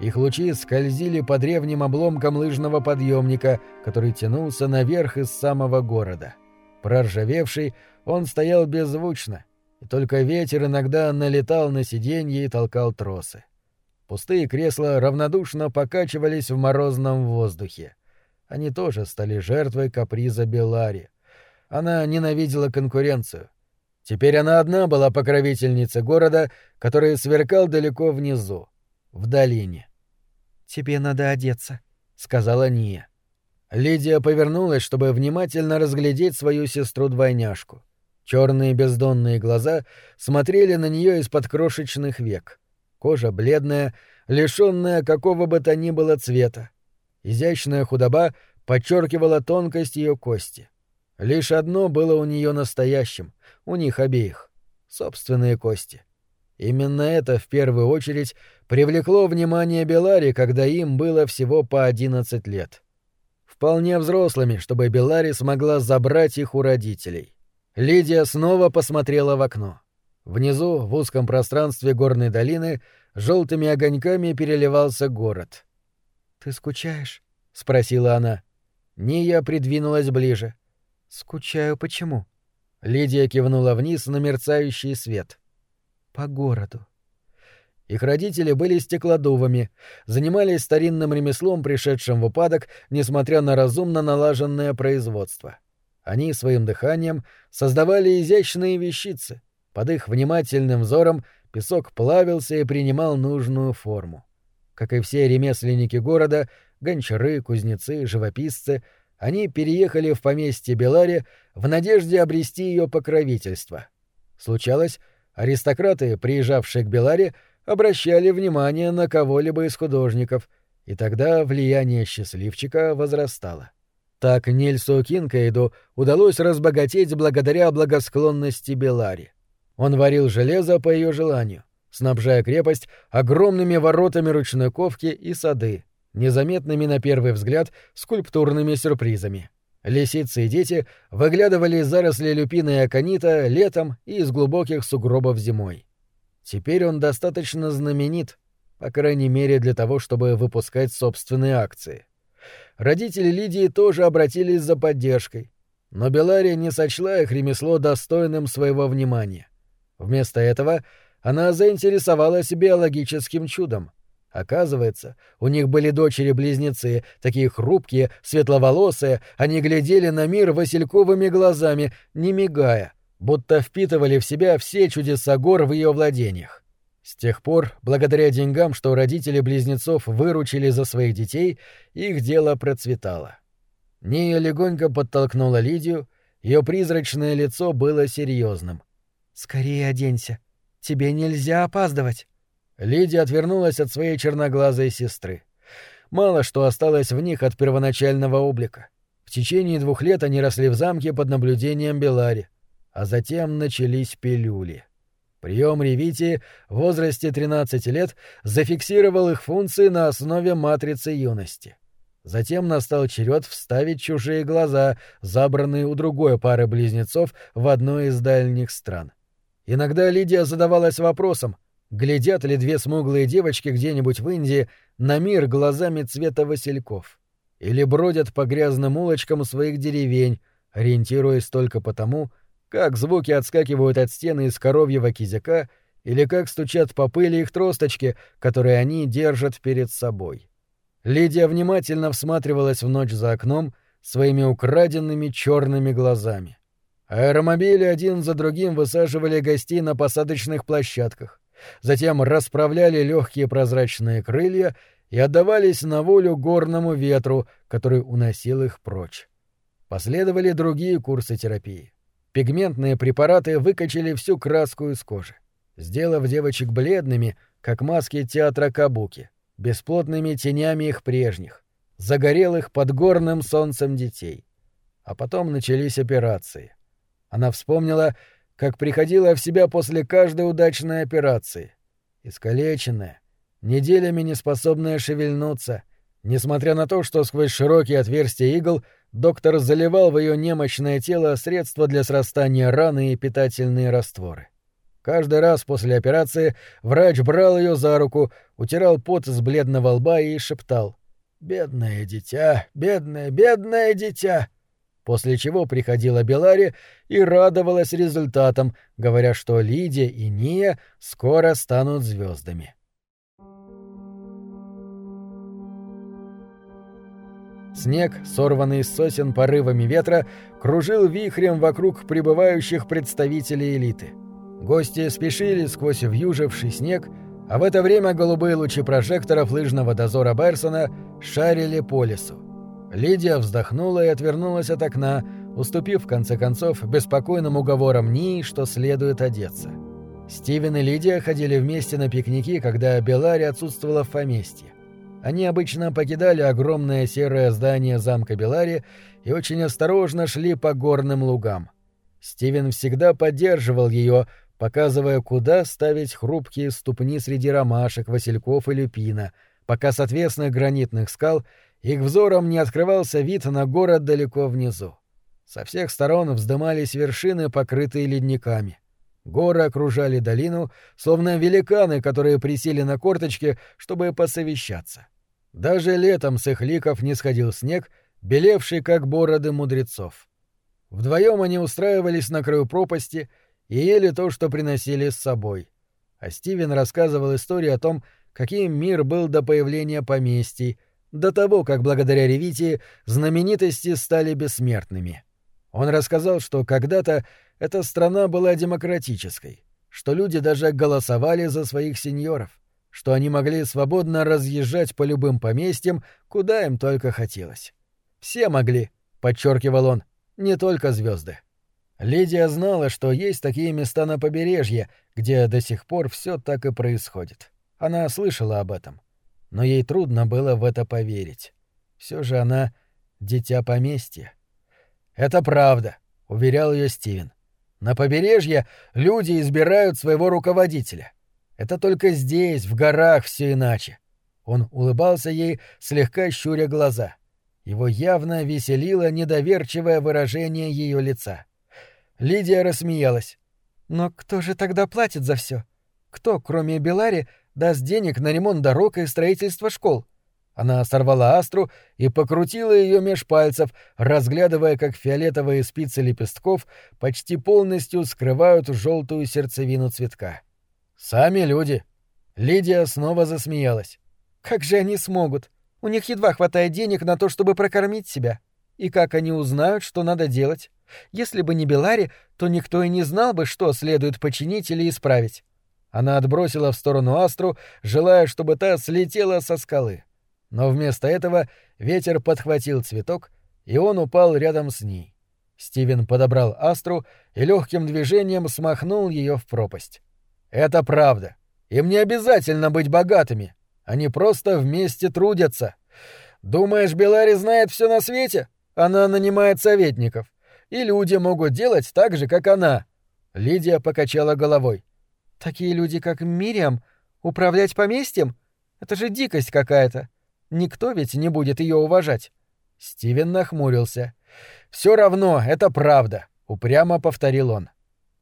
Их лучи скользили по древним обломкам лыжного подъемника, который тянулся наверх из самого города. Проржавевший, он стоял беззвучно, и только ветер иногда налетал на сиденье и толкал тросы. Пустые кресла равнодушно покачивались в морозном воздухе. Они тоже стали жертвой каприза Белари. Она ненавидела конкуренцию. Теперь она одна была покровительницей города, который сверкал далеко внизу, в долине. «Тебе надо одеться», — сказала Ния. Лидия повернулась, чтобы внимательно разглядеть свою сестру-двойняшку. Черные бездонные глаза смотрели на нее из-под крошечных век. Кожа бледная, лишенная какого бы то ни было цвета. Изящная худоба подчеркивала тонкость ее кости. Лишь одно было у нее настоящим, у них обеих — собственные кости. Именно это в первую очередь привлекло внимание Белари, когда им было всего по одиннадцать лет. Вполне взрослыми, чтобы Белари смогла забрать их у родителей. Лидия снова посмотрела в окно. Внизу, в узком пространстве горной долины, желтыми огоньками переливался город. «Ты скучаешь?» — спросила она. Ния придвинулась ближе. «Скучаю почему?» Лидия кивнула вниз на мерцающий свет. «По городу». Их родители были стеклодувами, занимались старинным ремеслом, пришедшим в упадок, несмотря на разумно налаженное производство. Они своим дыханием создавали изящные вещицы. Под их внимательным взором песок плавился и принимал нужную форму. Как и все ремесленники города, гончары, кузнецы, живописцы, они переехали в поместье Белари в надежде обрести ее покровительство. Случалось, аристократы, приезжавшие к Беларе, обращали внимание на кого-либо из художников, и тогда влияние счастливчика возрастало. Так Нильсу Кинкейду удалось разбогатеть благодаря благосклонности Белари. Он варил железо по ее желанию, снабжая крепость огромными воротами ручной ковки и сады, незаметными на первый взгляд скульптурными сюрпризами. Лисицы и дети выглядывали из зарослей люпины и аконита летом и из глубоких сугробов зимой. Теперь он достаточно знаменит, по крайней мере для того, чтобы выпускать собственные акции. Родители Лидии тоже обратились за поддержкой, но Белария не сочла их ремесло достойным своего внимания. Вместо этого она заинтересовалась биологическим чудом. Оказывается, у них были дочери-близнецы, такие хрупкие, светловолосые, они глядели на мир васильковыми глазами, не мигая, будто впитывали в себя все чудеса гор в ее владениях. С тех пор, благодаря деньгам, что родители близнецов выручили за своих детей, их дело процветало. Ния легонько подтолкнула Лидию, ее призрачное лицо было серьезным. «Скорее оденься. Тебе нельзя опаздывать». Лидия отвернулась от своей черноглазой сестры. Мало что осталось в них от первоначального облика. В течение двух лет они росли в замке под наблюдением Белари, а затем начались пилюли. Прием Ревити в возрасте 13 лет зафиксировал их функции на основе матрицы юности. Затем настал черед вставить чужие глаза, забранные у другой пары близнецов в одной из дальних стран. Иногда Лидия задавалась вопросом, глядят ли две смуглые девочки где-нибудь в Индии на мир глазами цвета васильков, или бродят по грязным улочкам своих деревень, ориентируясь только потому, как звуки отскакивают от стены из коровьего кизяка или как стучат по пыли их тросточки, которые они держат перед собой. Лидия внимательно всматривалась в ночь за окном своими украденными черными глазами. Аэромобили один за другим высаживали гостей на посадочных площадках, затем расправляли легкие прозрачные крылья и отдавались на волю горному ветру, который уносил их прочь. Последовали другие курсы терапии. Пигментные препараты выкачали всю краску из кожи, сделав девочек бледными, как маски театра Кабуки, бесплотными тенями их прежних, загорелых под горным солнцем детей. А потом начались операции. Она вспомнила, как приходила в себя после каждой удачной операции. Искалеченная, неделями неспособная шевельнуться, несмотря на то, что сквозь широкие отверстия игл — доктор заливал в ее немощное тело средства для срастания раны и питательные растворы. Каждый раз после операции врач брал ее за руку, утирал пот с бледного лба и шептал «Бедное дитя, бедное, бедное дитя!» После чего приходила Белари и радовалась результатам, говоря, что Лидия и Ния скоро станут звездами. Снег, сорванный с сосен порывами ветра, кружил вихрем вокруг прибывающих представителей элиты. Гости спешили сквозь вьюживший снег, а в это время голубые лучи прожекторов лыжного дозора Берсона шарили по лесу. Лидия вздохнула и отвернулась от окна, уступив, в конце концов, беспокойным уговорам Нии, что следует одеться. Стивен и Лидия ходили вместе на пикники, когда Белари отсутствовала в поместье. Они обычно покидали огромное серое здание замка Белари и очень осторожно шли по горным лугам. Стивен всегда поддерживал ее, показывая, куда ставить хрупкие ступни среди ромашек, васильков и люпина, пока с отвесных гранитных скал их взором не открывался вид на город далеко внизу. Со всех сторон вздымались вершины, покрытые ледниками. Горы окружали долину, словно великаны, которые присели на корточки, чтобы посовещаться. Даже летом с их ликов не сходил снег, белевший, как бороды мудрецов. Вдвоем они устраивались на краю пропасти и ели то, что приносили с собой. А Стивен рассказывал историю о том, каким мир был до появления поместий, до того, как благодаря Ревите знаменитости стали бессмертными. Он рассказал, что когда-то эта страна была демократической, что люди даже голосовали за своих сеньоров, что они могли свободно разъезжать по любым поместьям, куда им только хотелось. Все могли, подчеркивал он, не только звезды. Лидия знала, что есть такие места на побережье, где до сих пор все так и происходит. Она слышала об этом. Но ей трудно было в это поверить. Все же она — дитя поместья. «Это правда», — уверял ее Стивен. «На побережье люди избирают своего руководителя. Это только здесь, в горах, все иначе». Он улыбался ей, слегка щуря глаза. Его явно веселило недоверчивое выражение ее лица. Лидия рассмеялась. «Но кто же тогда платит за все? Кто, кроме Белари, даст денег на ремонт дорог и строительство школ?» Она сорвала астру и покрутила ее меж пальцев, разглядывая, как фиолетовые спицы лепестков почти полностью скрывают желтую сердцевину цветка. «Сами люди!» Лидия снова засмеялась. «Как же они смогут? У них едва хватает денег на то, чтобы прокормить себя. И как они узнают, что надо делать? Если бы не Белари, то никто и не знал бы, что следует починить или исправить». Она отбросила в сторону астру, желая, чтобы та слетела со скалы. Но вместо этого ветер подхватил цветок, и он упал рядом с ней. Стивен подобрал астру и легким движением смахнул ее в пропасть. «Это правда. Им не обязательно быть богатыми. Они просто вместе трудятся. Думаешь, Белари знает все на свете? Она нанимает советников. И люди могут делать так же, как она». Лидия покачала головой. «Такие люди, как Мириам, управлять поместьем? Это же дикость какая-то. Никто ведь не будет ее уважать. Стивен нахмурился. Все равно, это правда, упрямо повторил он.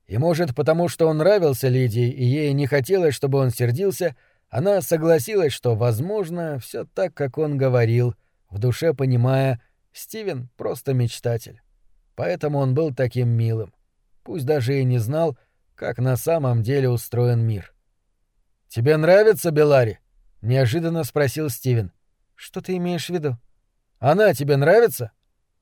И может, потому что он нравился Лидии, и ей не хотелось, чтобы он сердился, она согласилась, что, возможно, все так, как он говорил, в душе понимая, Стивен просто мечтатель. Поэтому он был таким милым. Пусть даже и не знал, как на самом деле устроен мир. «Тебе нравится Белари?» — неожиданно спросил Стивен. Что ты имеешь в виду? Она тебе нравится?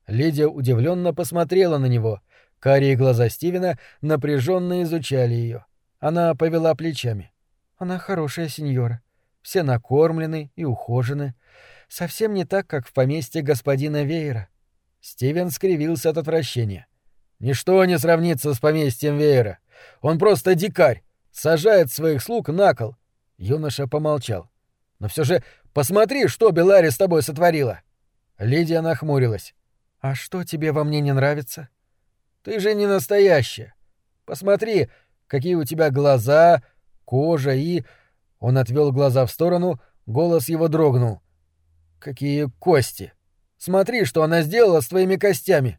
Лидия удивленно посмотрела на него. Карие глаза Стивена напряженно изучали ее. Она повела плечами. Она хорошая сеньора. Все накормлены и ухожены. Совсем не так, как в поместье господина Вейера. Стивен скривился от отвращения. Ничто не сравнится с поместьем Вейера. Он просто дикарь, сажает своих слуг на кол. Юноша помолчал. Но все же Посмотри, что Белари с тобой сотворила!» Лидия нахмурилась. «А что тебе во мне не нравится?» «Ты же не настоящая. Посмотри, какие у тебя глаза, кожа и...» Он отвел глаза в сторону, голос его дрогнул. «Какие кости! Смотри, что она сделала с твоими костями!»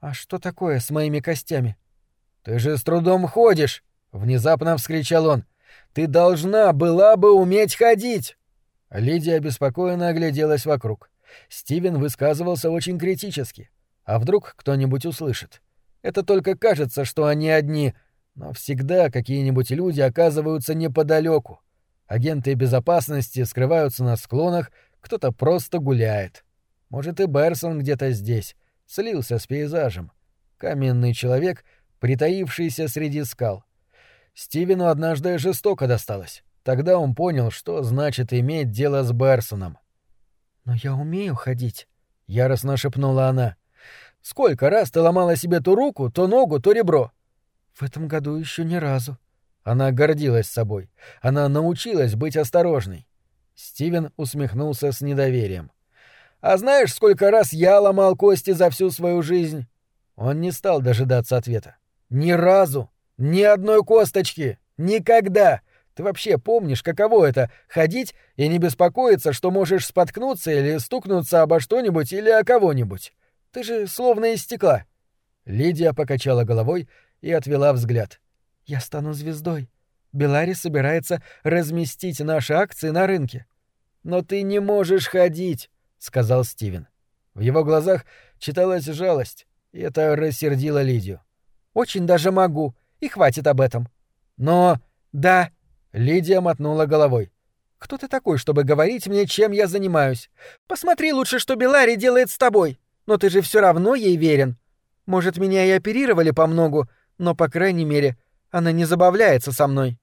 «А что такое с моими костями?» «Ты же с трудом ходишь!» — внезапно вскричал он. «Ты должна была бы уметь ходить!» Лидия обеспокоенно огляделась вокруг. Стивен высказывался очень критически. А вдруг кто-нибудь услышит? Это только кажется, что они одни, но всегда какие-нибудь люди оказываются неподалеку. Агенты безопасности скрываются на склонах, кто-то просто гуляет. Может, и Берсон где-то здесь, слился с пейзажем. Каменный человек, притаившийся среди скал. Стивену однажды жестоко досталось. Тогда он понял, что значит иметь дело с Берсоном. «Но я умею ходить», — яростно шепнула она. «Сколько раз ты ломала себе то руку, то ногу, то ребро?» «В этом году еще ни разу». Она гордилась собой. Она научилась быть осторожной. Стивен усмехнулся с недоверием. «А знаешь, сколько раз я ломал кости за всю свою жизнь?» Он не стал дожидаться ответа. «Ни разу! Ни одной косточки! Никогда! Ты вообще помнишь, каково это — ходить и не беспокоиться, что можешь споткнуться или стукнуться обо что-нибудь или о кого-нибудь? Ты же словно из стекла». Лидия покачала головой и отвела взгляд. Я стану звездой. Белари собирается разместить наши акции на рынке. Но ты не можешь ходить, сказал Стивен. В его глазах читалась жалость, и это рассердило Лидию. Очень даже могу, и хватит об этом. Но... Да. Лидия мотнула головой. Кто ты такой, чтобы говорить мне, чем я занимаюсь? Посмотри лучше, что Белари делает с тобой. Но ты же все равно ей верен. Может, меня и оперировали по многу, но, по крайней мере, она не забавляется со мной.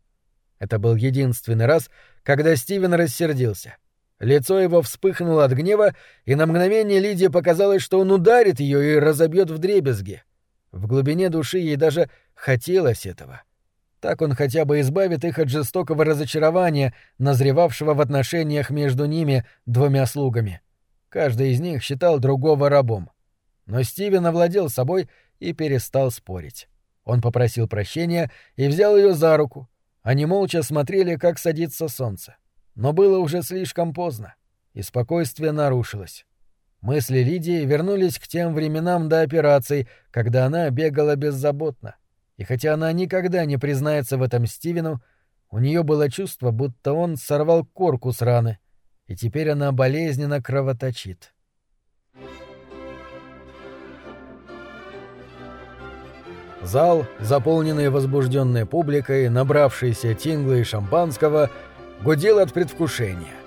Это был единственный раз, когда Стивен рассердился. Лицо его вспыхнуло от гнева, и на мгновение Лидии показалось, что он ударит ее и разобьет вдребезги. В глубине души ей даже хотелось этого. Так он хотя бы избавит их от жестокого разочарования, назревавшего в отношениях между ними двумя слугами. Каждый из них считал другого рабом. Но Стивен овладел собой и перестал спорить. Он попросил прощения и взял ее за руку. Они молча смотрели, как садится солнце. Но было уже слишком поздно, и спокойствие нарушилось. Мысли Лидии вернулись к тем временам до операции, когда она бегала беззаботно. И хотя она никогда не признается в этом Стивену, у нее было чувство, будто он сорвал корку с раны, и теперь она болезненно кровоточит. Зал, заполненный возбужденной публикой, набравшийся тингла и шампанского, гудел от предвкушения.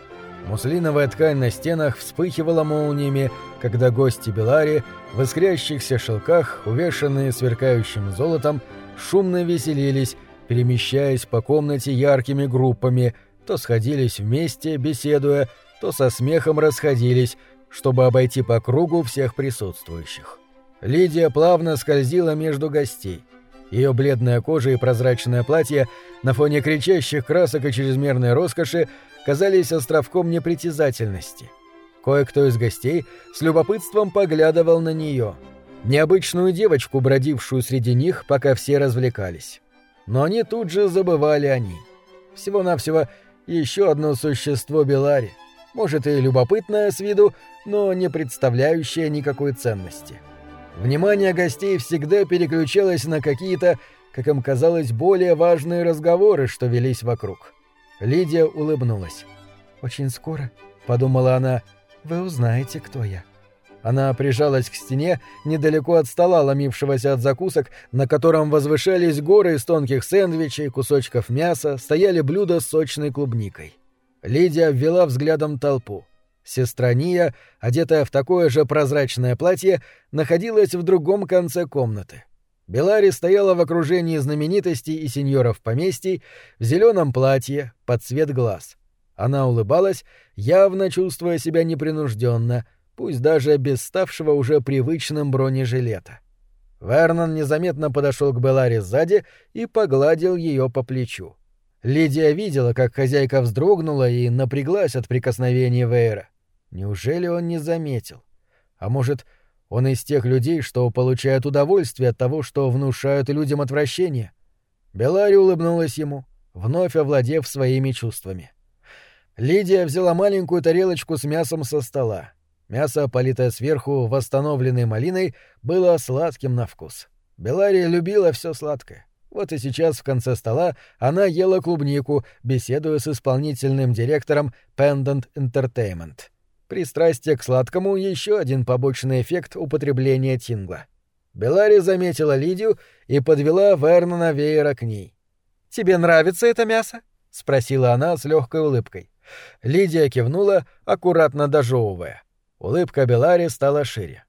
Муслиновая ткань на стенах вспыхивала молниями, когда гости Белари в искрящихся шелках, увешанные сверкающим золотом, шумно веселились, перемещаясь по комнате яркими группами, то сходились вместе, беседуя, то со смехом расходились, чтобы обойти по кругу всех присутствующих. Лидия плавно скользила между гостей. Ее бледная кожа и прозрачное платье на фоне кричащих красок и чрезмерной роскоши казались островком непритязательности. Кое-кто из гостей с любопытством поглядывал на нее. Необычную девочку, бродившую среди них, пока все развлекались. Но они тут же забывали о ней. Всего-навсего еще одно существо Белари. Может и любопытное с виду, но не представляющее никакой ценности. — Внимание гостей всегда переключалось на какие-то, как им казалось, более важные разговоры, что велись вокруг. Лидия улыбнулась. «Очень скоро», — подумала она, — «вы узнаете, кто я». Она прижалась к стене недалеко от стола, ломившегося от закусок, на котором возвышались горы из тонких сэндвичей, кусочков мяса, стояли блюда с сочной клубникой. Лидия ввела взглядом толпу. Сестра Ния, одетая в такое же прозрачное платье, находилась в другом конце комнаты. Белари стояла в окружении знаменитостей и сеньоров поместий в зеленом платье под цвет глаз. Она улыбалась, явно чувствуя себя непринужденно, пусть даже без ставшего уже привычным бронежилета. Вернон незаметно подошел к Беларе сзади и погладил ее по плечу. Лидия видела, как хозяйка вздрогнула и напряглась от прикосновения Вейра. Неужели он не заметил? А может, он из тех людей, что получают удовольствие от того, что внушают людям отвращение? Белари улыбнулась ему, вновь овладев своими чувствами. Лидия взяла маленькую тарелочку с мясом со стола. Мясо, политое сверху восстановленной малиной, было сладким на вкус. Белария любила все сладкое. Вот и сейчас в конце стола она ела клубнику, беседуя с исполнительным директором Pendant Entertainment. Пристрастие к сладкому — еще один побочный эффект употребления тингла. Белари заметила Лидию и подвела Вернона Вейера к ней. «Тебе нравится это мясо?» — спросила она с легкой улыбкой. Лидия кивнула, аккуратно дожевывая. Улыбка Белари стала шире.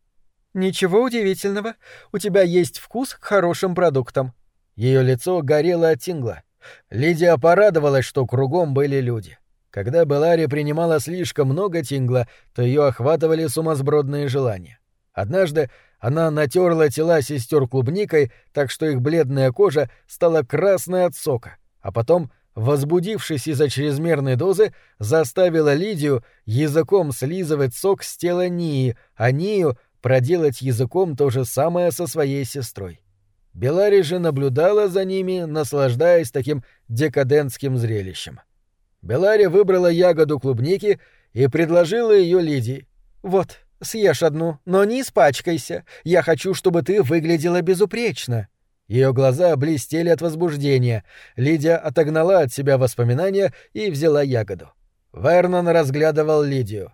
«Ничего удивительного. У тебя есть вкус к хорошим продуктам». Ее лицо горело от тингла. Лидия порадовалась, что кругом были люди. Когда Белари принимала слишком много тингла, то ее охватывали сумасбродные желания. Однажды она натерла тела сестер клубникой, так что их бледная кожа стала красной от сока, а потом, возбудившись из-за чрезмерной дозы, заставила Лидию языком слизывать сок с тела Нии, а Нию проделать языком то же самое со своей сестрой. Белари же наблюдала за ними, наслаждаясь таким декадентским зрелищем. Белари выбрала ягоду клубники и предложила ее Лидии. «Вот, съешь одну, но не испачкайся. Я хочу, чтобы ты выглядела безупречно». Ее глаза блестели от возбуждения. Лидия отогнала от себя воспоминания и взяла ягоду. Вернон разглядывал Лидию.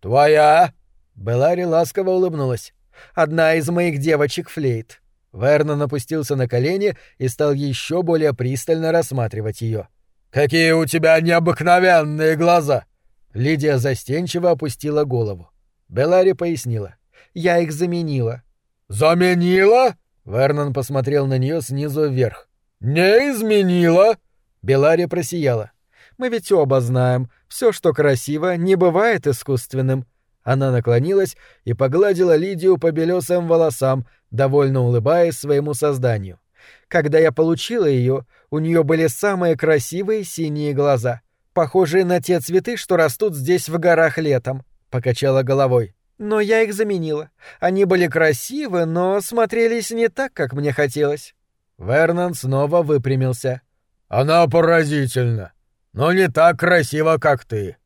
«Твоя?» Белари ласково улыбнулась. «Одна из моих девочек флейт». Вернон опустился на колени и стал еще более пристально рассматривать ее. «Какие у тебя необыкновенные глаза!» Лидия застенчиво опустила голову. Белари пояснила. «Я их заменила». «Заменила?» Вернон посмотрел на нее снизу вверх. «Не изменила?» Белари просияла. «Мы ведь оба знаем, все, что красиво, не бывает искусственным». Она наклонилась и погладила Лидию по белесым волосам, довольно улыбаясь своему созданию. Когда я получила ее, у нее были самые красивые синие глаза, похожие на те цветы, что растут здесь в горах летом, покачала головой. Но я их заменила. Они были красивы, но смотрелись не так, как мне хотелось. Вернон снова выпрямился. Она поразительна, но не так красива, как ты.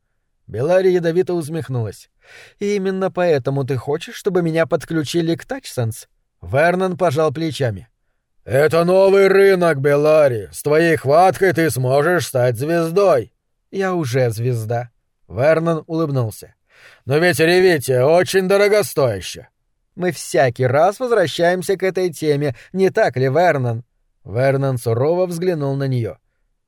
Белари ядовито усмехнулась. И именно поэтому ты хочешь, чтобы меня подключили к Тачсенс? Вернон пожал плечами. Это новый рынок, Белари. С твоей хваткой ты сможешь стать звездой. Я уже звезда. Вернон улыбнулся. Но ведь ревите очень дорогостояще. Мы всякий раз возвращаемся к этой теме, не так ли, Вернон? Вернон сурово взглянул на нее.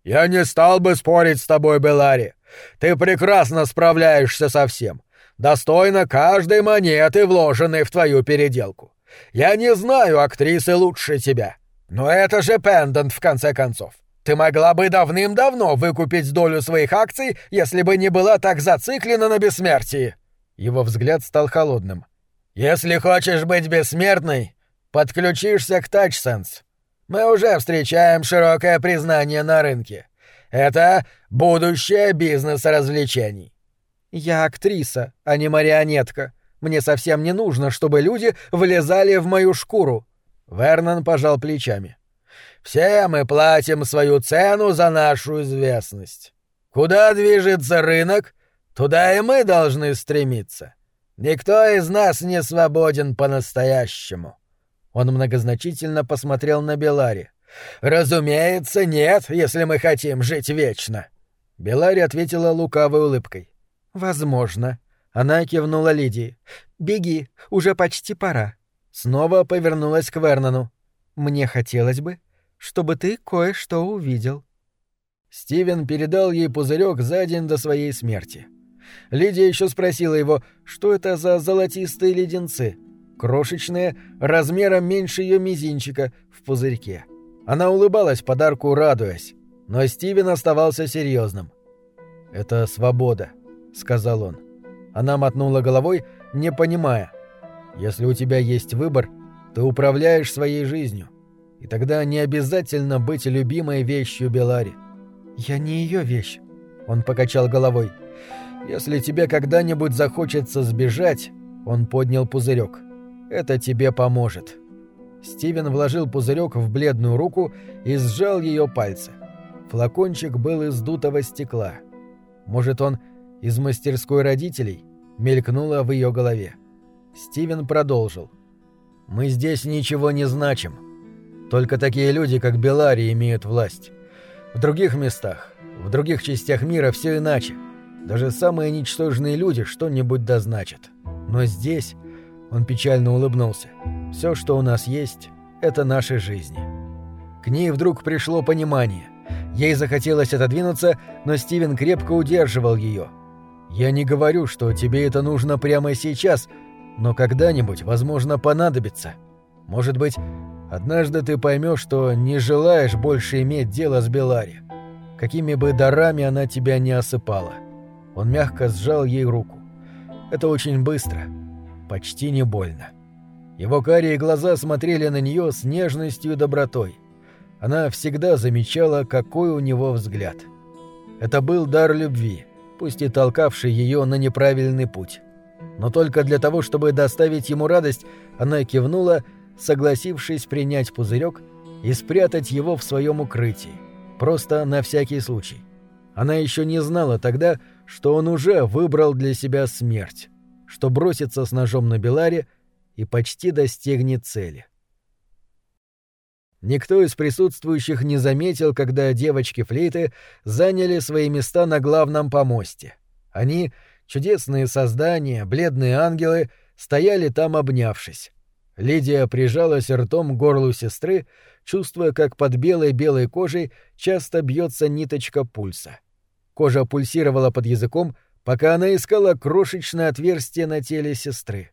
Я не стал бы спорить с тобой, Белари. Ты прекрасно справляешься со всем. Достойно каждой монеты, вложенной в твою переделку. Я не знаю актрисы лучше тебя. Но это же пендант, в конце концов. Ты могла бы давным-давно выкупить долю своих акций, если бы не была так зациклена на бессмертии. Его взгляд стал холодным. «Если хочешь быть бессмертной, подключишься к TouchSense. Мы уже встречаем широкое признание на рынке. Это будущее бизнес-развлечений». «Я актриса, а не марионетка. Мне совсем не нужно, чтобы люди влезали в мою шкуру». Вернон пожал плечами. «Все мы платим свою цену за нашу известность. Куда движется рынок, Туда и мы должны стремиться. Никто из нас не свободен по-настоящему. Он многозначительно посмотрел на Белари. Разумеется, нет, если мы хотим жить вечно. Белари ответила лукавой улыбкой. Возможно. Она кивнула Лидии. Беги, уже почти пора. Снова повернулась к Вернону. Мне хотелось бы, чтобы ты кое-что увидел. Стивен передал ей пузырек за день до своей смерти. Лидия еще спросила его, что это за золотистые леденцы, крошечные, размером меньше ее мизинчика, в пузырьке. Она улыбалась подарку, радуясь, но Стивен оставался серьезным. «Это свобода», — сказал он. Она мотнула головой, не понимая. «Если у тебя есть выбор, ты управляешь своей жизнью, и тогда не обязательно быть любимой вещью Белари». «Я не ее вещь», — он покачал головой. Если тебе когда-нибудь захочется сбежать, он поднял пузырек. Это тебе поможет. Стивен вложил пузырек в бледную руку и сжал ее пальцы. Флакончик был из дутого стекла. Может, он из мастерской родителей? Мелькнуло в ее голове. Стивен продолжил. «Мы здесь ничего не значим. Только такие люди, как Белари, имеют власть. В других местах, в других частях мира все иначе. Даже самые ничтожные люди что-нибудь дозначат. Но здесь он печально улыбнулся. Все, что у нас есть, это наши жизни. К ней вдруг пришло понимание. Ей захотелось отодвинуться, но Стивен крепко удерживал ее. «Я не говорю, что тебе это нужно прямо сейчас, но когда-нибудь, возможно, понадобится. Может быть, однажды ты поймешь, что не желаешь больше иметь дело с Белари, какими бы дарами она тебя не осыпала. Он мягко сжал ей руку. Это очень быстро, почти не больно. Его карие глаза смотрели на нее с нежностью и добротой. Она всегда замечала, какой у него взгляд. Это был дар любви, пусть и толкавший ее на неправильный путь. Но только для того, чтобы доставить ему радость, она кивнула, согласившись принять пузырек и спрятать его в своем укрытии, просто на всякий случай. Она еще не знала тогда, что он уже выбрал для себя смерть, что бросится с ножом на Беларе и почти достигнет цели. Никто из присутствующих не заметил, когда девочки-флейты заняли свои места на главном помосте. Они, чудесные создания, бледные ангелы, стояли там обнявшись. Лидия прижалась ртом к горлу сестры, чувствуя, как под белой-белой кожей часто бьется ниточка пульса. Кожа пульсировала под языком, пока она искала крошечное отверстие на теле сестры.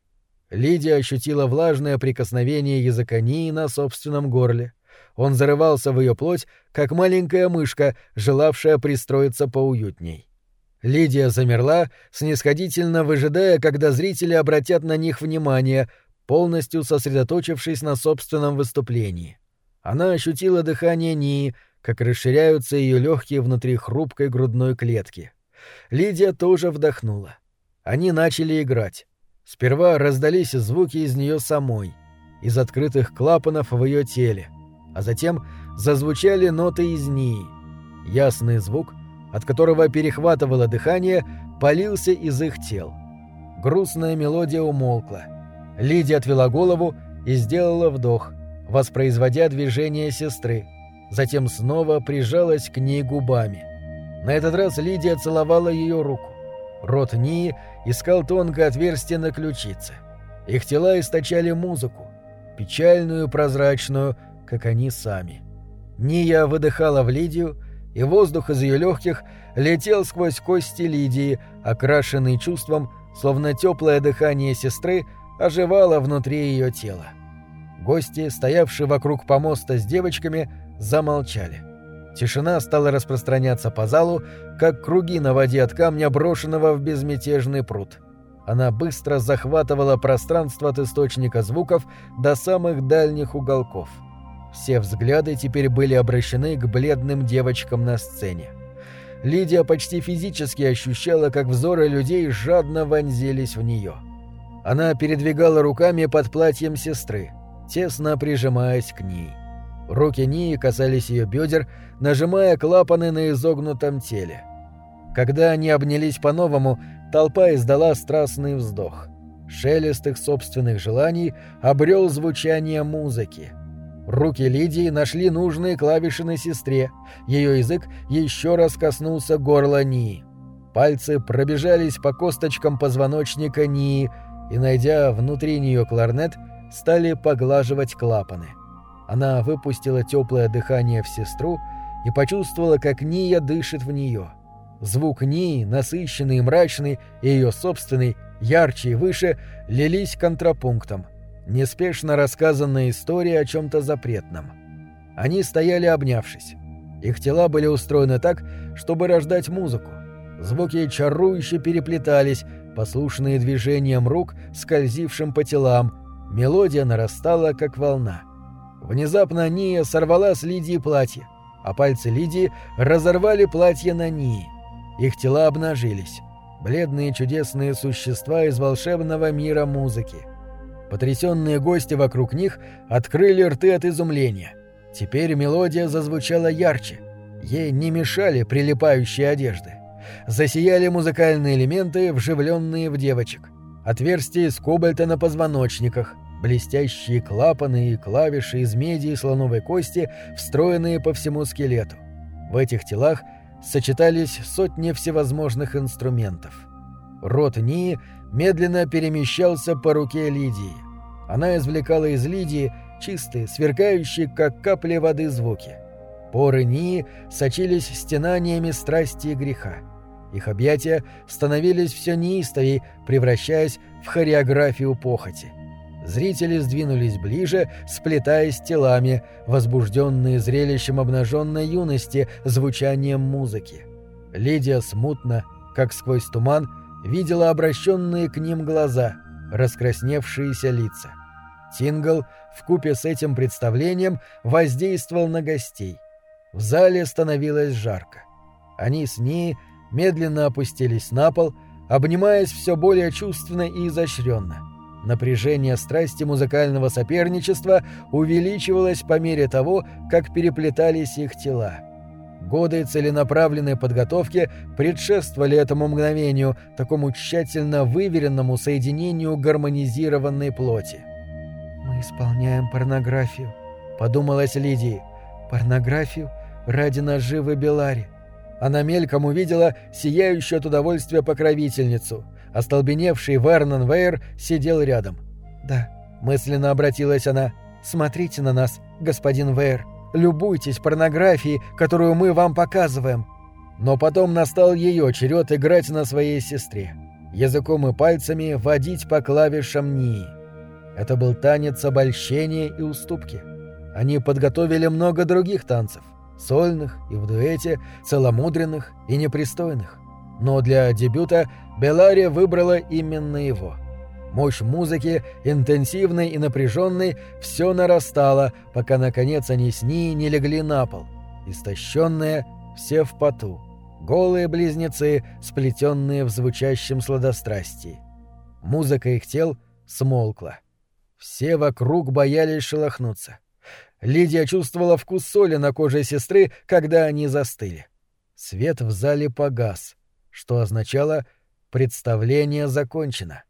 Лидия ощутила влажное прикосновение языка Нии на собственном горле. Он зарывался в ее плоть, как маленькая мышка, желавшая пристроиться поуютней. Лидия замерла, снисходительно выжидая, когда зрители обратят на них внимание, полностью сосредоточившись на собственном выступлении. Она ощутила дыхание Нии, как расширяются ее легкие внутри хрупкой грудной клетки. Лидия тоже вдохнула. Они начали играть. Сперва раздались звуки из нее самой, из открытых клапанов в ее теле — а затем зазвучали ноты из Нии. Ясный звук, от которого перехватывало дыхание, полился из их тел. Грустная мелодия умолкла. Лидия отвела голову и сделала вдох, воспроизводя движение сестры. Затем снова прижалась к ней губами. На этот раз Лидия целовала ее руку. Рот Нии искал тонкое отверстие на ключице. Их тела источали музыку, печальную, прозрачную, как они сами. Ния выдыхала в Лидию, и воздух из ее легких летел сквозь кости Лидии, окрашенный чувством, словно теплое дыхание сестры оживало внутри ее тела. Гости, стоявшие вокруг помоста с девочками, замолчали. Тишина стала распространяться по залу, как круги на воде от камня, брошенного в безмятежный пруд. Она быстро захватывала пространство от источника звуков до самых дальних уголков — все взгляды теперь были обращены к бледным девочкам на сцене. Лидия почти физически ощущала, как взоры людей жадно вонзились в нее. Она передвигала руками под платьем сестры, тесно прижимаясь к ней. Руки Нии касались ее бедер, нажимая клапаны на изогнутом теле. Когда они обнялись по-новому, толпа издала страстный вздох. Шелест их собственных желаний обрел звучание музыки — Руки Лидии нашли нужные клавиши на сестре. Ее язык еще раз коснулся горла Нии. Пальцы пробежались по косточкам позвоночника Нии и, найдя внутри нее кларнет, стали поглаживать клапаны. Она выпустила теплое дыхание в сестру и почувствовала, как Ния дышит в нее. Звук Нии, насыщенный и мрачный, и ее собственный, ярче и выше, лились контрапунктом — неспешно рассказанная история о чем-то запретном. Они стояли обнявшись. Их тела были устроены так, чтобы рождать музыку. Звуки чарующе переплетались, послушные движением рук, скользившим по телам. Мелодия нарастала, как волна. Внезапно Ния сорвала с Лидии платье, а пальцы Лидии разорвали платье на Нии. Их тела обнажились. Бледные чудесные существа из волшебного мира музыки. Потрясенные гости вокруг них открыли рты от изумления. Теперь мелодия зазвучала ярче. Ей не мешали прилипающие одежды. Засияли музыкальные элементы, вживленные в девочек. Отверстия из кобальта на позвоночниках, блестящие клапаны и клавиши из меди и слоновой кости, встроенные по всему скелету. В этих телах сочетались сотни всевозможных инструментов. Рот Нии медленно перемещался по руке Лидии. Она извлекала из Лидии чистые, сверкающие, как капли воды, звуки. Поры Нии сочились стенаниями страсти и греха. Их объятия становились все неистовей, превращаясь в хореографию похоти. Зрители сдвинулись ближе, сплетаясь телами, возбужденные зрелищем обнаженной юности, звучанием музыки. Лидия смутно, как сквозь туман, видела обращенные к ним глаза, раскрасневшиеся лица. Тингл в купе с этим представлением воздействовал на гостей. В зале становилось жарко. Они с ней медленно опустились на пол, обнимаясь все более чувственно и изощренно. Напряжение страсти музыкального соперничества увеличивалось по мере того, как переплетались их тела. Годы целенаправленной подготовки предшествовали этому мгновению, такому тщательно выверенному соединению гармонизированной плоти. «Мы исполняем порнографию», —— подумалась Лидии. «Порнографию ради наживы Белари». Она мельком увидела сияющую от удовольствия покровительницу. Остолбеневший Вернон Вейер сидел рядом. «Да», — мысленно обратилась она, — «смотрите на нас, господин Вейер. Любуйтесь порнографией, которую мы вам показываем». Но потом настал ее черед играть на своей сестре. Языком и пальцами водить по клавишам Нии. Это был танец обольщения и уступки. Они подготовили много других танцев сольных и в дуэте, целомудренных и непристойных. Но для дебюта Белари выбрала именно его. Мощь музыки, интенсивной и напряженной, все нарастала, пока наконец они с ней не легли на пол. Истощенные, все в поту. Голые близнецы, сплетенные в звучащем сладострастии. Музыка их тел смолкла. Все вокруг боялись шелохнуться. Лидия чувствовала вкус соли на коже сестры, когда они застыли. Свет в зале погас, что означало «представление закончено».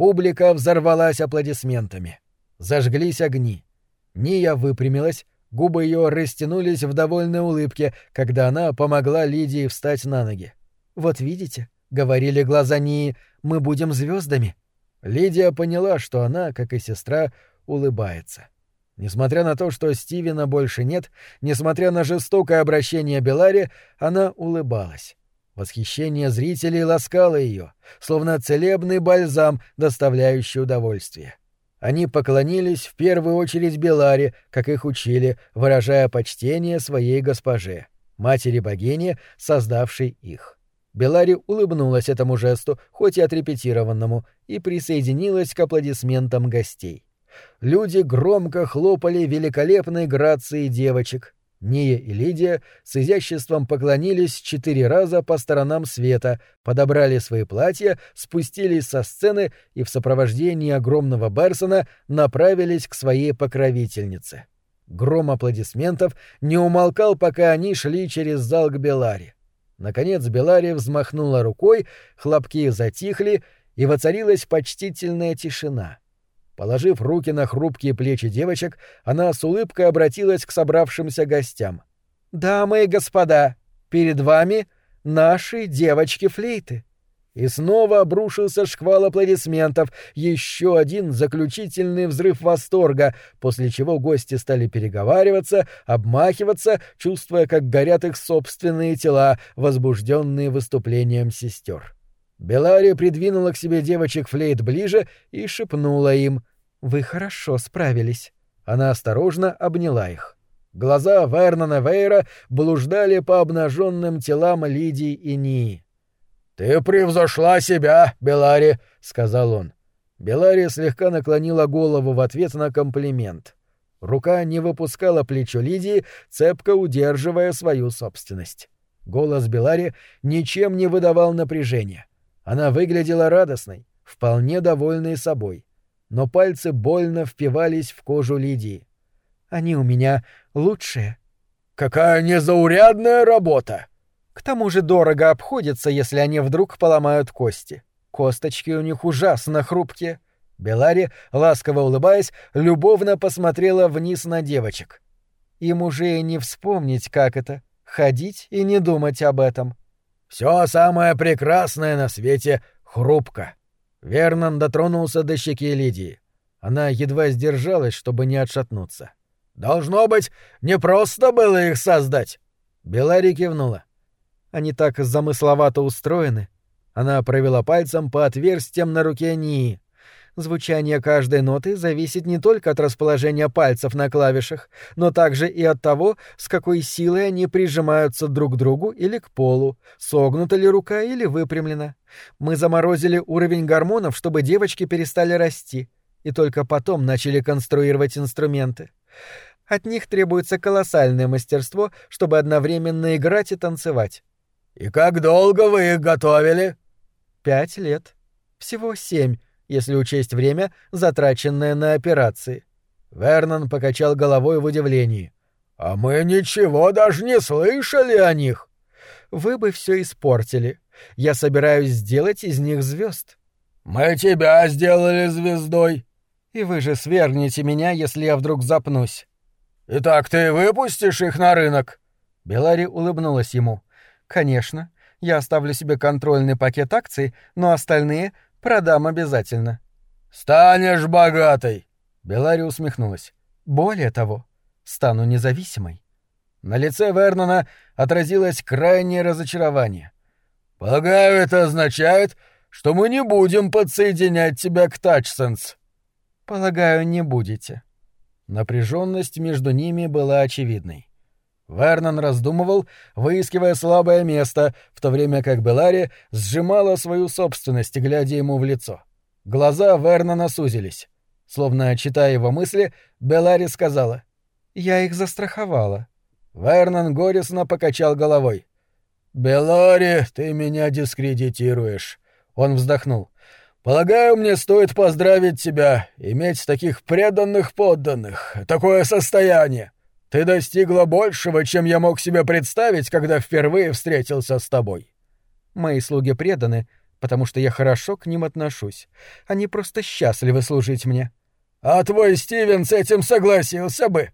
Публика взорвалась аплодисментами. Зажглись огни. Ния выпрямилась, губы ее растянулись в довольной улыбке, когда она помогла Лидии встать на ноги. «Вот видите», — говорили глаза Нии, — «мы будем звездами. Лидия поняла, что она, как и сестра, улыбается. — Несмотря на то, что Стивена больше нет, несмотря на жестокое обращение Белари, она улыбалась. Восхищение зрителей ласкало ее, словно целебный бальзам, доставляющий удовольствие. Они поклонились в первую очередь Беларе, как их учили, выражая почтение своей госпоже, матери-богине, создавшей их. Белари улыбнулась этому жесту, хоть и отрепетированному, и присоединилась к аплодисментам гостей. Люди громко хлопали великолепной грацией девочек. Ния и Лидия с изяществом поклонились четыре раза по сторонам света, подобрали свои платья, спустились со сцены и в сопровождении огромного Берсона направились к своей покровительнице. Гром аплодисментов не умолкал, пока они шли через зал к Беларе. Наконец Беларе взмахнула рукой, хлопки затихли, и воцарилась почтительная тишина — Положив руки на хрупкие плечи девочек, она с улыбкой обратилась к собравшимся гостям. «Дамы и господа, перед вами наши девочки-флейты». И снова обрушился шквал аплодисментов, еще один заключительный взрыв восторга, после чего гости стали переговариваться, обмахиваться, чувствуя, как горят их собственные тела, возбужденные выступлением сестер. Белари придвинула к себе девочек флейт ближе и шепнула им «Вы хорошо справились». Она осторожно обняла их. Глаза Вернона Вейра блуждали по обнаженным телам Лидии и Нии. «Ты превзошла себя, Белари», — сказал он. Белари слегка наклонила голову в ответ на комплимент. Рука не выпускала плечо Лидии, цепко удерживая свою собственность. Голос Белари ничем не выдавал напряжения. Она выглядела радостной, вполне довольной собой но пальцы больно впивались в кожу Лидии. «Они у меня лучшие». «Какая незаурядная работа!» «К тому же дорого обходится, если они вдруг поломают кости. Косточки у них ужасно хрупкие». Белари, ласково улыбаясь, любовно посмотрела вниз на девочек. Им уже и не вспомнить, как это — ходить и не думать об этом. «Все самое прекрасное на свете хрупко», Вернон дотронулся до щеки Лидии. Она едва сдержалась, чтобы не отшатнуться. «Должно быть, не просто было их создать!» Белари кивнула. «Они так замысловато устроены». Она провела пальцем по отверстиям на руке Нии. Звучание каждой ноты зависит не только от расположения пальцев на клавишах, но также и от того, с какой силой они прижимаются друг к другу или к полу, согнута ли рука или выпрямлена. Мы заморозили уровень гормонов, чтобы девочки перестали расти, и только потом начали конструировать инструменты. От них требуется колоссальное мастерство, чтобы одновременно играть и танцевать. «И как долго вы их готовили?» «Пять лет. Всего семь, если учесть время, затраченное на операции. Вернон покачал головой в удивлении. «А мы ничего даже не слышали о них!» «Вы бы все испортили. Я собираюсь сделать из них звезд. «Мы тебя сделали звездой!» «И вы же свергнете меня, если я вдруг запнусь!» «Итак, ты выпустишь их на рынок?» Белари улыбнулась ему. «Конечно. Я оставлю себе контрольный пакет акций, но остальные продам обязательно». «Станешь богатой!» Белари усмехнулась. «Более того, стану независимой». На лице Вернона отразилось крайнее разочарование. «Полагаю, это означает, что мы не будем подсоединять тебя к Тачсенс». «Полагаю, не будете». Напряженность между ними была очевидной. Вернон раздумывал, выискивая слабое место, в то время как Белари сжимала свою собственность, глядя ему в лицо. Глаза Вернона сузились. Словно читая его мысли, Белари сказала. «Я их застраховала». Вернон горестно покачал головой. «Белари, ты меня дискредитируешь». Он вздохнул. «Полагаю, мне стоит поздравить тебя, иметь таких преданных подданных, такое состояние. Ты достигла большего, чем я мог себе представить, когда впервые встретился с тобой». «Мои слуги преданы, потому что я хорошо к ним отношусь. Они просто счастливы служить мне». «А твой Стивен с этим согласился бы»,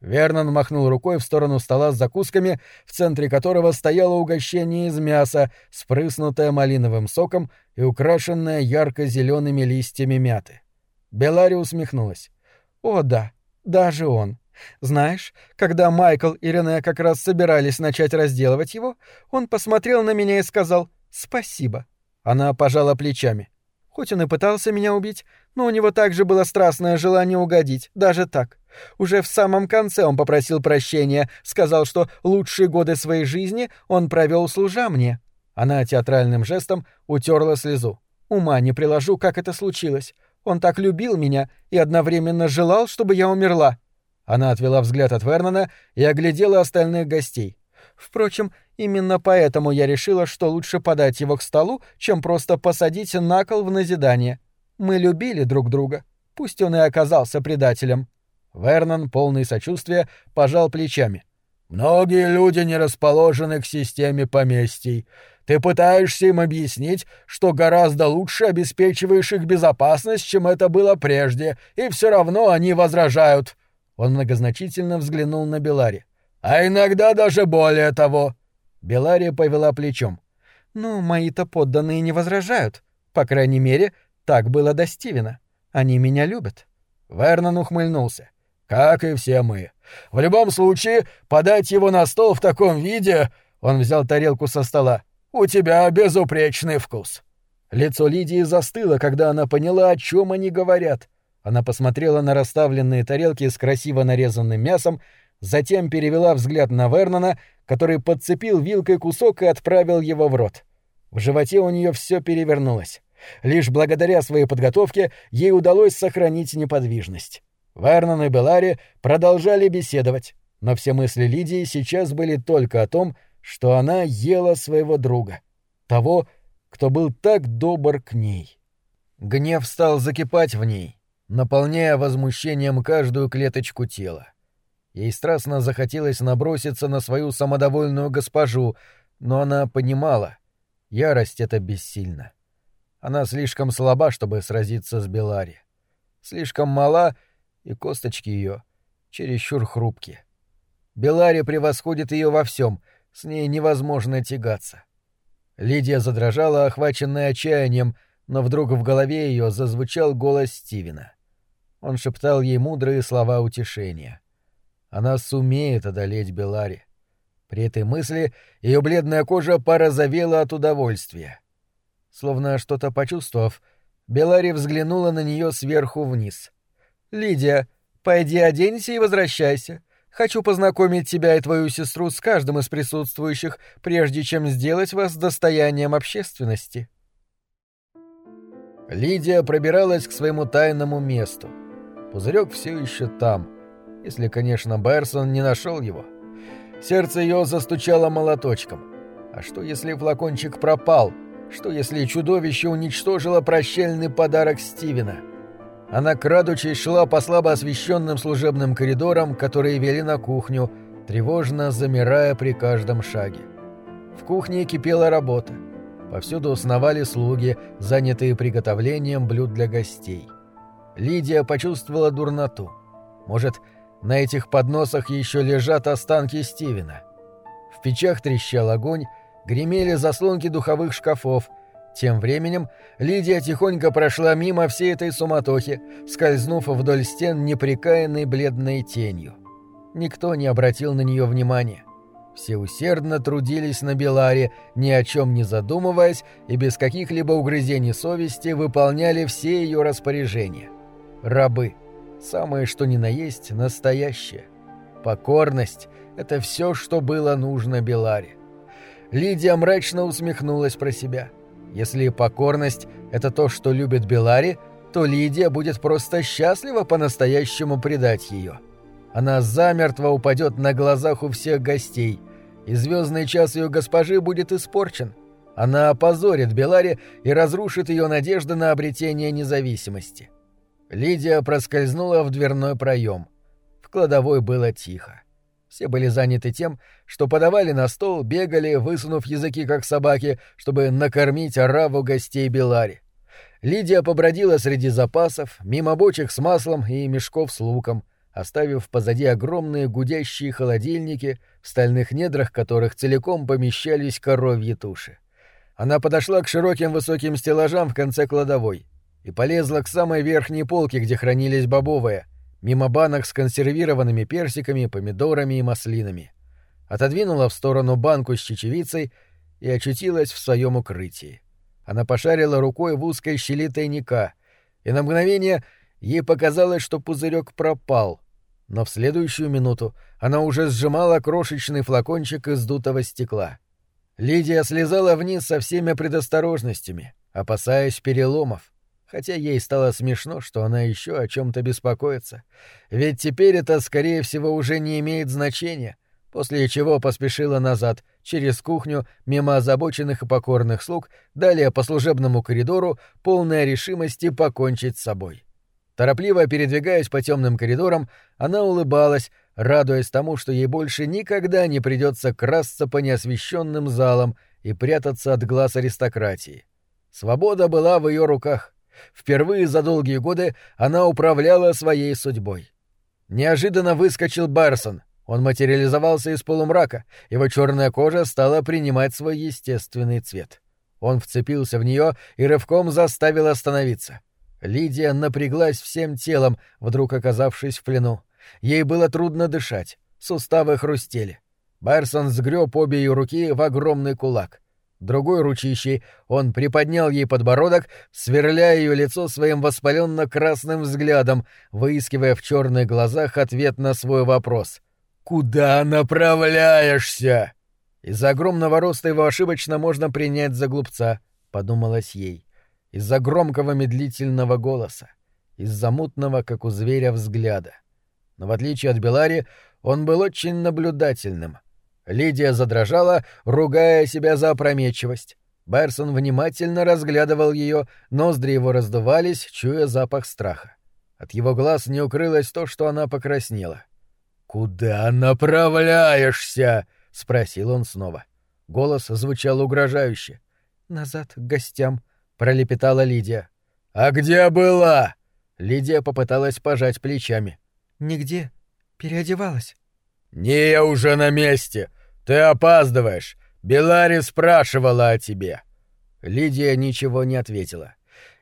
Вернон махнул рукой в сторону стола с закусками, в центре которого стояло угощение из мяса, спрыснутое малиновым соком и украшенное ярко-зелеными листьями мяты. Белари усмехнулась. «О да, даже он. Знаешь, когда Майкл и Рене как раз собирались начать разделывать его, он посмотрел на меня и сказал «спасибо». Она пожала плечами. Хоть он и пытался меня убить, но у него также было страстное желание угодить, даже так. Уже в самом конце он попросил прощения, сказал, что лучшие годы своей жизни он провел служа мне. Она театральным жестом утерла слезу. Ума не приложу, как это случилось. Он так любил меня и одновременно желал, чтобы я умерла. Она отвела взгляд от Вернона и оглядела остальных гостей. Впрочем, именно поэтому я решила, что лучше подать его к столу, чем просто посадить на кол в назидание. Мы любили друг друга. Пусть он и оказался предателем. Вернон, полный сочувствия, пожал плечами. «Многие люди не расположены к системе поместий. Ты пытаешься им объяснить, что гораздо лучше обеспечиваешь их безопасность, чем это было прежде, и все равно они возражают». Он многозначительно взглянул на Белари. «А иногда даже более того». Белария повела плечом. «Ну, мои-то подданные не возражают. По крайней мере, так было до Стивена. Они меня любят». Вернон ухмыльнулся. «Как и все мы. В любом случае, подать его на стол в таком виде...» Он взял тарелку со стола. «У тебя безупречный вкус». Лицо Лидии застыло, когда она поняла, о чем они говорят. Она посмотрела на расставленные тарелки с красиво нарезанным мясом, затем перевела взгляд на Вернона, который подцепил вилкой кусок и отправил его в рот. В животе у нее все перевернулось. Лишь благодаря своей подготовке ей удалось сохранить неподвижность. Вернон и Белари продолжали беседовать, но все мысли Лидии сейчас были только о том, что она ела своего друга, того, кто был так добр к ней. Гнев стал закипать в ней, наполняя возмущением каждую клеточку тела. Ей страстно захотелось наброситься на свою самодовольную госпожу, но она понимала, ярость — это бессильно. Она слишком слаба, чтобы сразиться с Белари. Слишком мала, и косточки ее чересчур хрупкие. Белари превосходит ее во всем, с ней невозможно тягаться. Лидия задрожала, охваченная отчаянием, но вдруг в голове ее зазвучал голос Стивена. Он шептал ей мудрые слова утешения. Она сумеет одолеть Белари. При этой мысли ее бледная кожа порозовела от удовольствия. Словно что-то почувствовав, Белари взглянула на нее сверху вниз. «Лидия, пойди оденься и возвращайся. Хочу познакомить тебя и твою сестру с каждым из присутствующих, прежде чем сделать вас достоянием общественности». Лидия пробиралась к своему тайному месту. Пузырек все еще там, если, конечно, Берсон не нашел его. Сердце ее застучало молоточком. А что, если флакончик пропал? — что если чудовище уничтожило прощальный подарок Стивена? Она, крадучись, шла по слабо освещенным служебным коридорам, которые вели на кухню, тревожно замирая при каждом шаге. В кухне кипела работа. Повсюду сновали слуги, занятые приготовлением блюд для гостей. Лидия почувствовала дурноту. Может, На этих подносах еще лежат останки Стивена. В печах трещал огонь, гремели заслонки духовых шкафов. Тем временем Лидия тихонько прошла мимо всей этой суматохи, скользнув вдоль стен неприкаянной бледной тенью. Никто не обратил на нее внимания. Все усердно трудились на Беларе, ни о чем не задумываясь и без каких-либо угрызений совести выполняли все ее распоряжения. Рабы. Самое что ни на есть настоящее. Покорность — это все, что было нужно Беларе. Лидия мрачно усмехнулась про себя. Если покорность — это то, что любит Белари, то Лидия будет просто счастлива по-настоящему предать ее. Она замертво упадет на глазах у всех гостей, и звездный час ее госпожи будет испорчен. Она опозорит Белари и разрушит ее надежды на обретение независимости. Лидия проскользнула в дверной проем. В кладовой было тихо. Все были заняты тем, что подавали на стол, бегали, высунув языки как собаки, чтобы накормить ораву гостей Белари. Лидия побродила среди запасов, мимо бочек с маслом и мешков с луком, оставив позади огромные гудящие холодильники, в стальных недрах которых целиком помещались коровьи туши. Она подошла к широким высоким стеллажам в конце кладовой и полезла к самой верхней полке, где хранились бобовые, мимо банок с консервированными персиками, помидорами и маслинами. Отодвинула в сторону банку с чечевицей и очутилась в своем укрытии. Она пошарила рукой в узкой щели тайника, и на мгновение ей показалось, что пузырек пропал. Но в следующую минуту она уже сжимала крошечный флакончик из дутого стекла. Лидия слезала вниз со всеми предосторожностями, опасаясь переломов хотя ей стало смешно, что она еще о чем-то беспокоится. Ведь теперь это, скорее всего, уже не имеет значения, после чего поспешила назад, через кухню, мимо озабоченных и покорных слуг, далее по служебному коридору, полная решимости покончить с собой. Торопливо передвигаясь по темным коридорам, она улыбалась, радуясь тому, что ей больше никогда не придется красться по неосвещенным залам и прятаться от глаз аристократии. Свобода была в ее руках — Впервые за долгие годы она управляла своей судьбой. Неожиданно выскочил Барсон. Он материализовался из полумрака, его черная кожа стала принимать свой естественный цвет. Он вцепился в нее и рывком заставил остановиться. Лидия напряглась всем телом, вдруг оказавшись в плену. Ей было трудно дышать, суставы хрустели. Барсон сгреб обе ее руки в огромный кулак. Другой ручищей он приподнял ей подбородок, сверляя ее лицо своим воспаленно-красным взглядом, выискивая в черных глазах ответ на свой вопрос. «Куда направляешься?» Из-за огромного роста его ошибочно можно принять за глупца, подумалось ей. Из-за громкого медлительного голоса, из-за мутного, как у зверя, взгляда. Но в отличие от Белари, он был очень наблюдательным — Лидия задрожала, ругая себя за опрометчивость. Берсон внимательно разглядывал ее, ноздри его раздувались, чуя запах страха. От его глаз не укрылось то, что она покраснела. «Куда направляешься?» — спросил он снова. Голос звучал угрожающе. «Назад к гостям», — пролепетала Лидия. «А где была?» Лидия попыталась пожать плечами. «Нигде. Переодевалась». «Не я уже на месте. «Ты опаздываешь! Белари спрашивала о тебе!» Лидия ничего не ответила.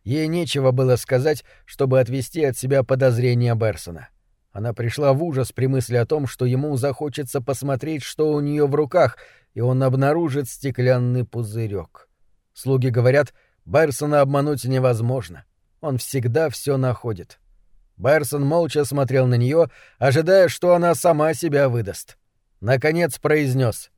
Ей нечего было сказать, чтобы отвести от себя подозрения Берсона. Она пришла в ужас при мысли о том, что ему захочется посмотреть, что у нее в руках, и он обнаружит стеклянный пузырек. Слуги говорят, Берсона обмануть невозможно. Он всегда все находит. Берсон молча смотрел на нее, ожидая, что она сама себя выдаст наконец произнес.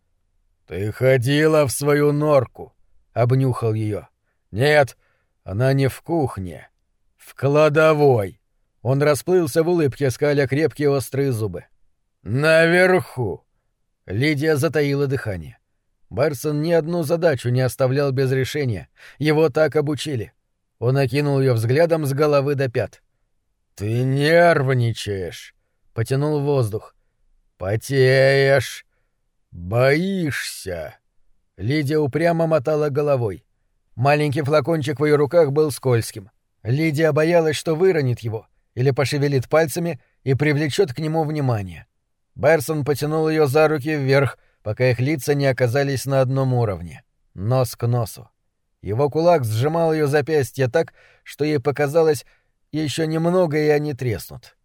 «Ты ходила в свою норку», — обнюхал ее. «Нет, она не в кухне. В кладовой». Он расплылся в улыбке, скаля крепкие острые зубы. «Наверху!» Лидия затаила дыхание. Барсон ни одну задачу не оставлял без решения. Его так обучили. Он окинул ее взглядом с головы до пят. «Ты нервничаешь!» — потянул воздух. «Потеешь! Боишься!» Лидия упрямо мотала головой. Маленький флакончик в ее руках был скользким. Лидия боялась, что выронит его, или пошевелит пальцами, и привлечет к нему внимание. Берсон потянул ее за руки вверх, пока их лица не оказались на одном уровне, нос к носу. Его кулак сжимал ее запястье так, что ей показалось, еще немного, и они треснут.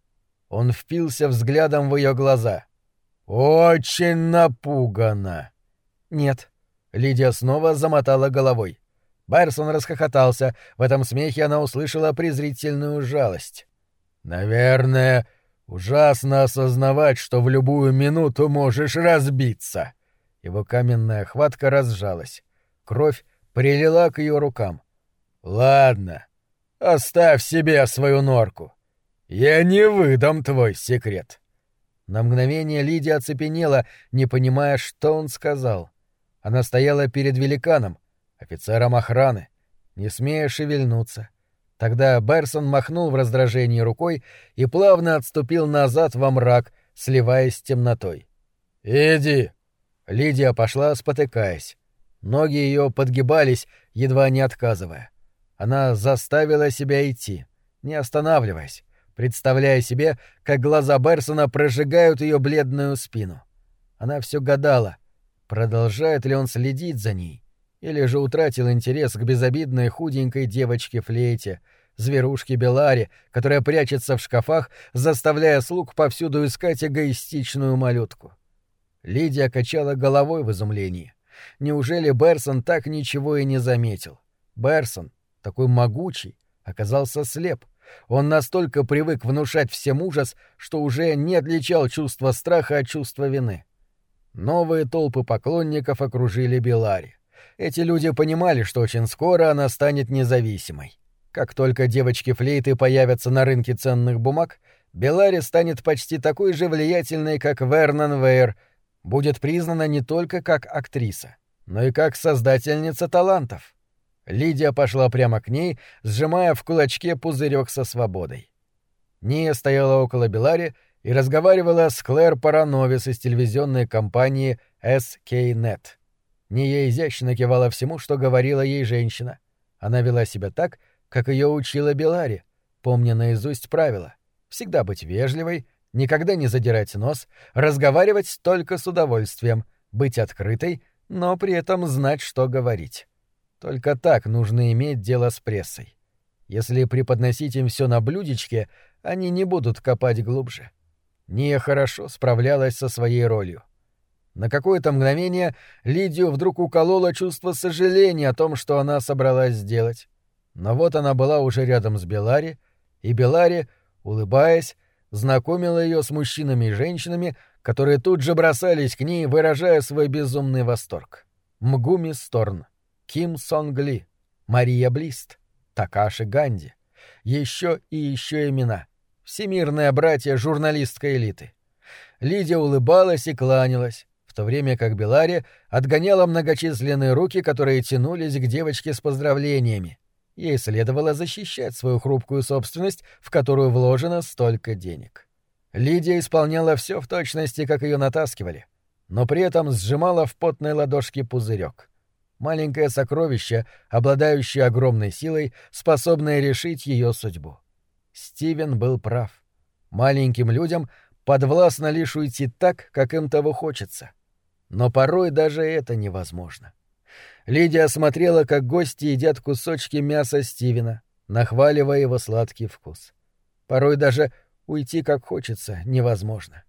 Он впился взглядом в ее глаза. «Очень напугана!» «Нет». Лидия снова замотала головой. Барсон расхохотался. В этом смехе она услышала презрительную жалость. «Наверное, ужасно осознавать, что в любую минуту можешь разбиться». Его каменная хватка разжалась. Кровь прилила к ее рукам. «Ладно, оставь себе свою норку. Я не выдам твой секрет». На мгновение Лидия оцепенела, не понимая, что он сказал. Она стояла перед великаном, офицером охраны, не смея шевельнуться. Тогда Берсон махнул в раздражении рукой и плавно отступил назад во мрак, сливаясь с темнотой. «Иди!» Лидия пошла, спотыкаясь. Ноги ее подгибались, едва не отказывая. Она заставила себя идти, не останавливаясь, представляя себе, как глаза Берсона прожигают ее бледную спину. Она все гадала, продолжает ли он следить за ней, или же утратил интерес к безобидной худенькой девочке-флейте, зверушке Беларе, которая прячется в шкафах, заставляя слуг повсюду искать эгоистичную малютку. Лидия качала головой в изумлении. Неужели Берсон так ничего и не заметил? Берсон, такой могучий, оказался слеп. Он настолько привык внушать всем ужас, что уже не отличал чувство страха от чувства вины. Новые толпы поклонников окружили Белари. Эти люди понимали, что очень скоро она станет независимой. Как только девочки-флейты появятся на рынке ценных бумаг, Белари станет почти такой же влиятельной, как Вернон Вейер, будет признана не только как актриса, но и как создательница талантов. Лидия пошла прямо к ней, сжимая в кулачке пузырек со свободой. Ния стояла около Белари и разговаривала с Клэр Парановис из телевизионной компании SK-Net. Ния изящно кивала всему, что говорила ей женщина. Она вела себя так, как ее учила Белари, помня наизусть правила. Всегда быть вежливой, никогда не задирать нос, разговаривать только с удовольствием, быть открытой, но при этом знать, что говорить. Только так нужно иметь дело с прессой. Если преподносить им все на блюдечке, они не будут копать глубже. Ния хорошо справлялась со своей ролью. На какое-то мгновение Лидию вдруг укололо чувство сожаления о том, что она собралась сделать. Но вот она была уже рядом с Белари, и Белари, улыбаясь, знакомила ее с мужчинами и женщинами, которые тут же бросались к ней, выражая свой безумный восторг. Мгуми Сторн, Ким Сонг Ли, Мария Блист, Такаши Ганди. Еще и еще имена. Всемирные братья журналистской элиты. Лидия улыбалась и кланялась, то время как Белари отгоняла многочисленные руки, которые тянулись к девочке с поздравлениями. Ей следовало защищать свою хрупкую собственность, в которую вложено столько денег. Лидия исполняла все в точности, как ее натаскивали, но при этом сжимала в потной ладошке пузырек. Маленькое сокровище, обладающее огромной силой, способное решить ее судьбу. Стивен был прав. Маленьким людям подвластно лишь уйти так, как им того хочется. Но порой даже это невозможно. Лидия смотрела, как гости едят кусочки мяса Стивена, нахваливая его сладкий вкус. Порой даже уйти как хочется невозможно.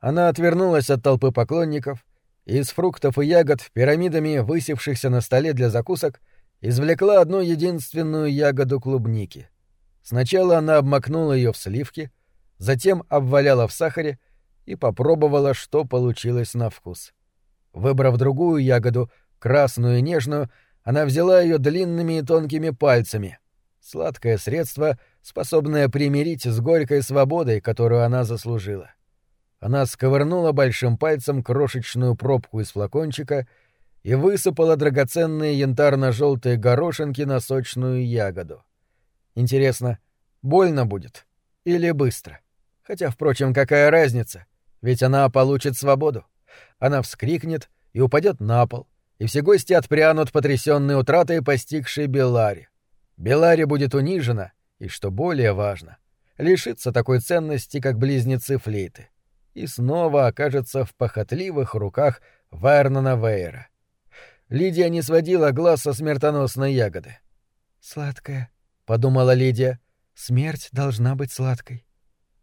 Она отвернулась от толпы поклонников, из фруктов и ягод, пирамидами высевшихся на столе для закусок, извлекла одну единственную ягоду клубники. Сначала она обмакнула ее в сливки, затем обваляла в сахаре и попробовала, что получилось на вкус. Выбрав другую ягоду, красную и нежную, она взяла ее длинными и тонкими пальцами. Сладкое средство, способное примирить с горькой свободой, которую она заслужила. Она сковырнула большим пальцем крошечную пробку из флакончика и высыпала драгоценные янтарно-желтые горошинки на сочную ягоду. Интересно, больно будет или быстро? Хотя, впрочем, какая разница? Ведь она получит свободу. Она вскрикнет и упадет на пол, и все гости отпрянут потрясенные утратой, постигшей Белари. Белари будет унижена, и, что более важно, лишится такой ценности, как близнецы флейты, и снова окажется в похотливых руках Вернона Вейера. Лидия не сводила глаз со смертоносной ягоды. «Сладкая», — подумала Лидия, — «смерть должна быть сладкой».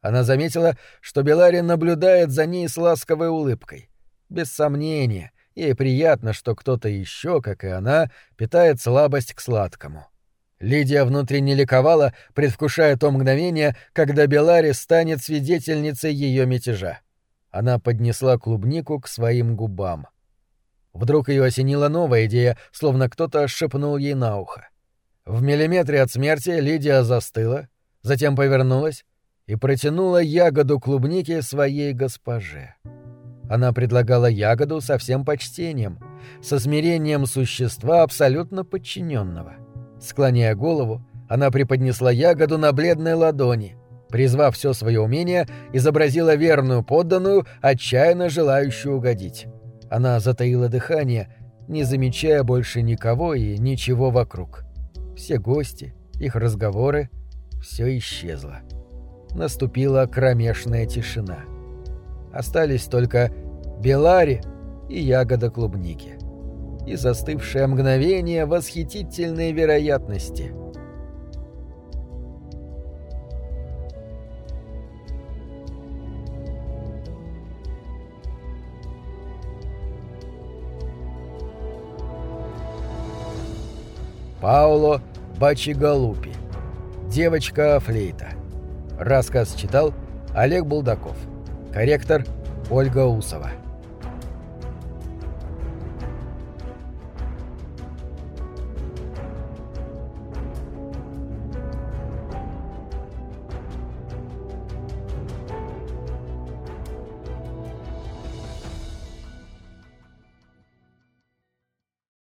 Она заметила, что Беларин наблюдает за ней с ласковой улыбкой. Без сомнения, ей приятно, что кто-то еще, как и она, питает слабость к сладкому. Лидия внутренне ликовала, предвкушая то мгновение, когда Белари станет свидетельницей ее мятежа. Она поднесла клубнику к своим губам. Вдруг ее осенила новая идея, словно кто-то шепнул ей на ухо. В миллиметре от смерти Лидия застыла, затем повернулась и протянула ягоду клубники своей госпоже. Она предлагала ягоду со всем почтением, со смирением существа абсолютно подчиненного. Склоняя голову, она преподнесла ягоду на бледной ладони, призвав все свое умение, изобразила верную подданную, отчаянно желающую угодить. Она затаила дыхание, не замечая больше никого и ничего вокруг. Все гости, их разговоры — все исчезло. Наступила кромешная тишина. Остались только Белари и ягода клубники и застывшее мгновение восхитительной вероятности. Пауло Бачигалупи. Девочка-флейта. Рассказ читал Олег Булдаков. Корректор Ольга Усова.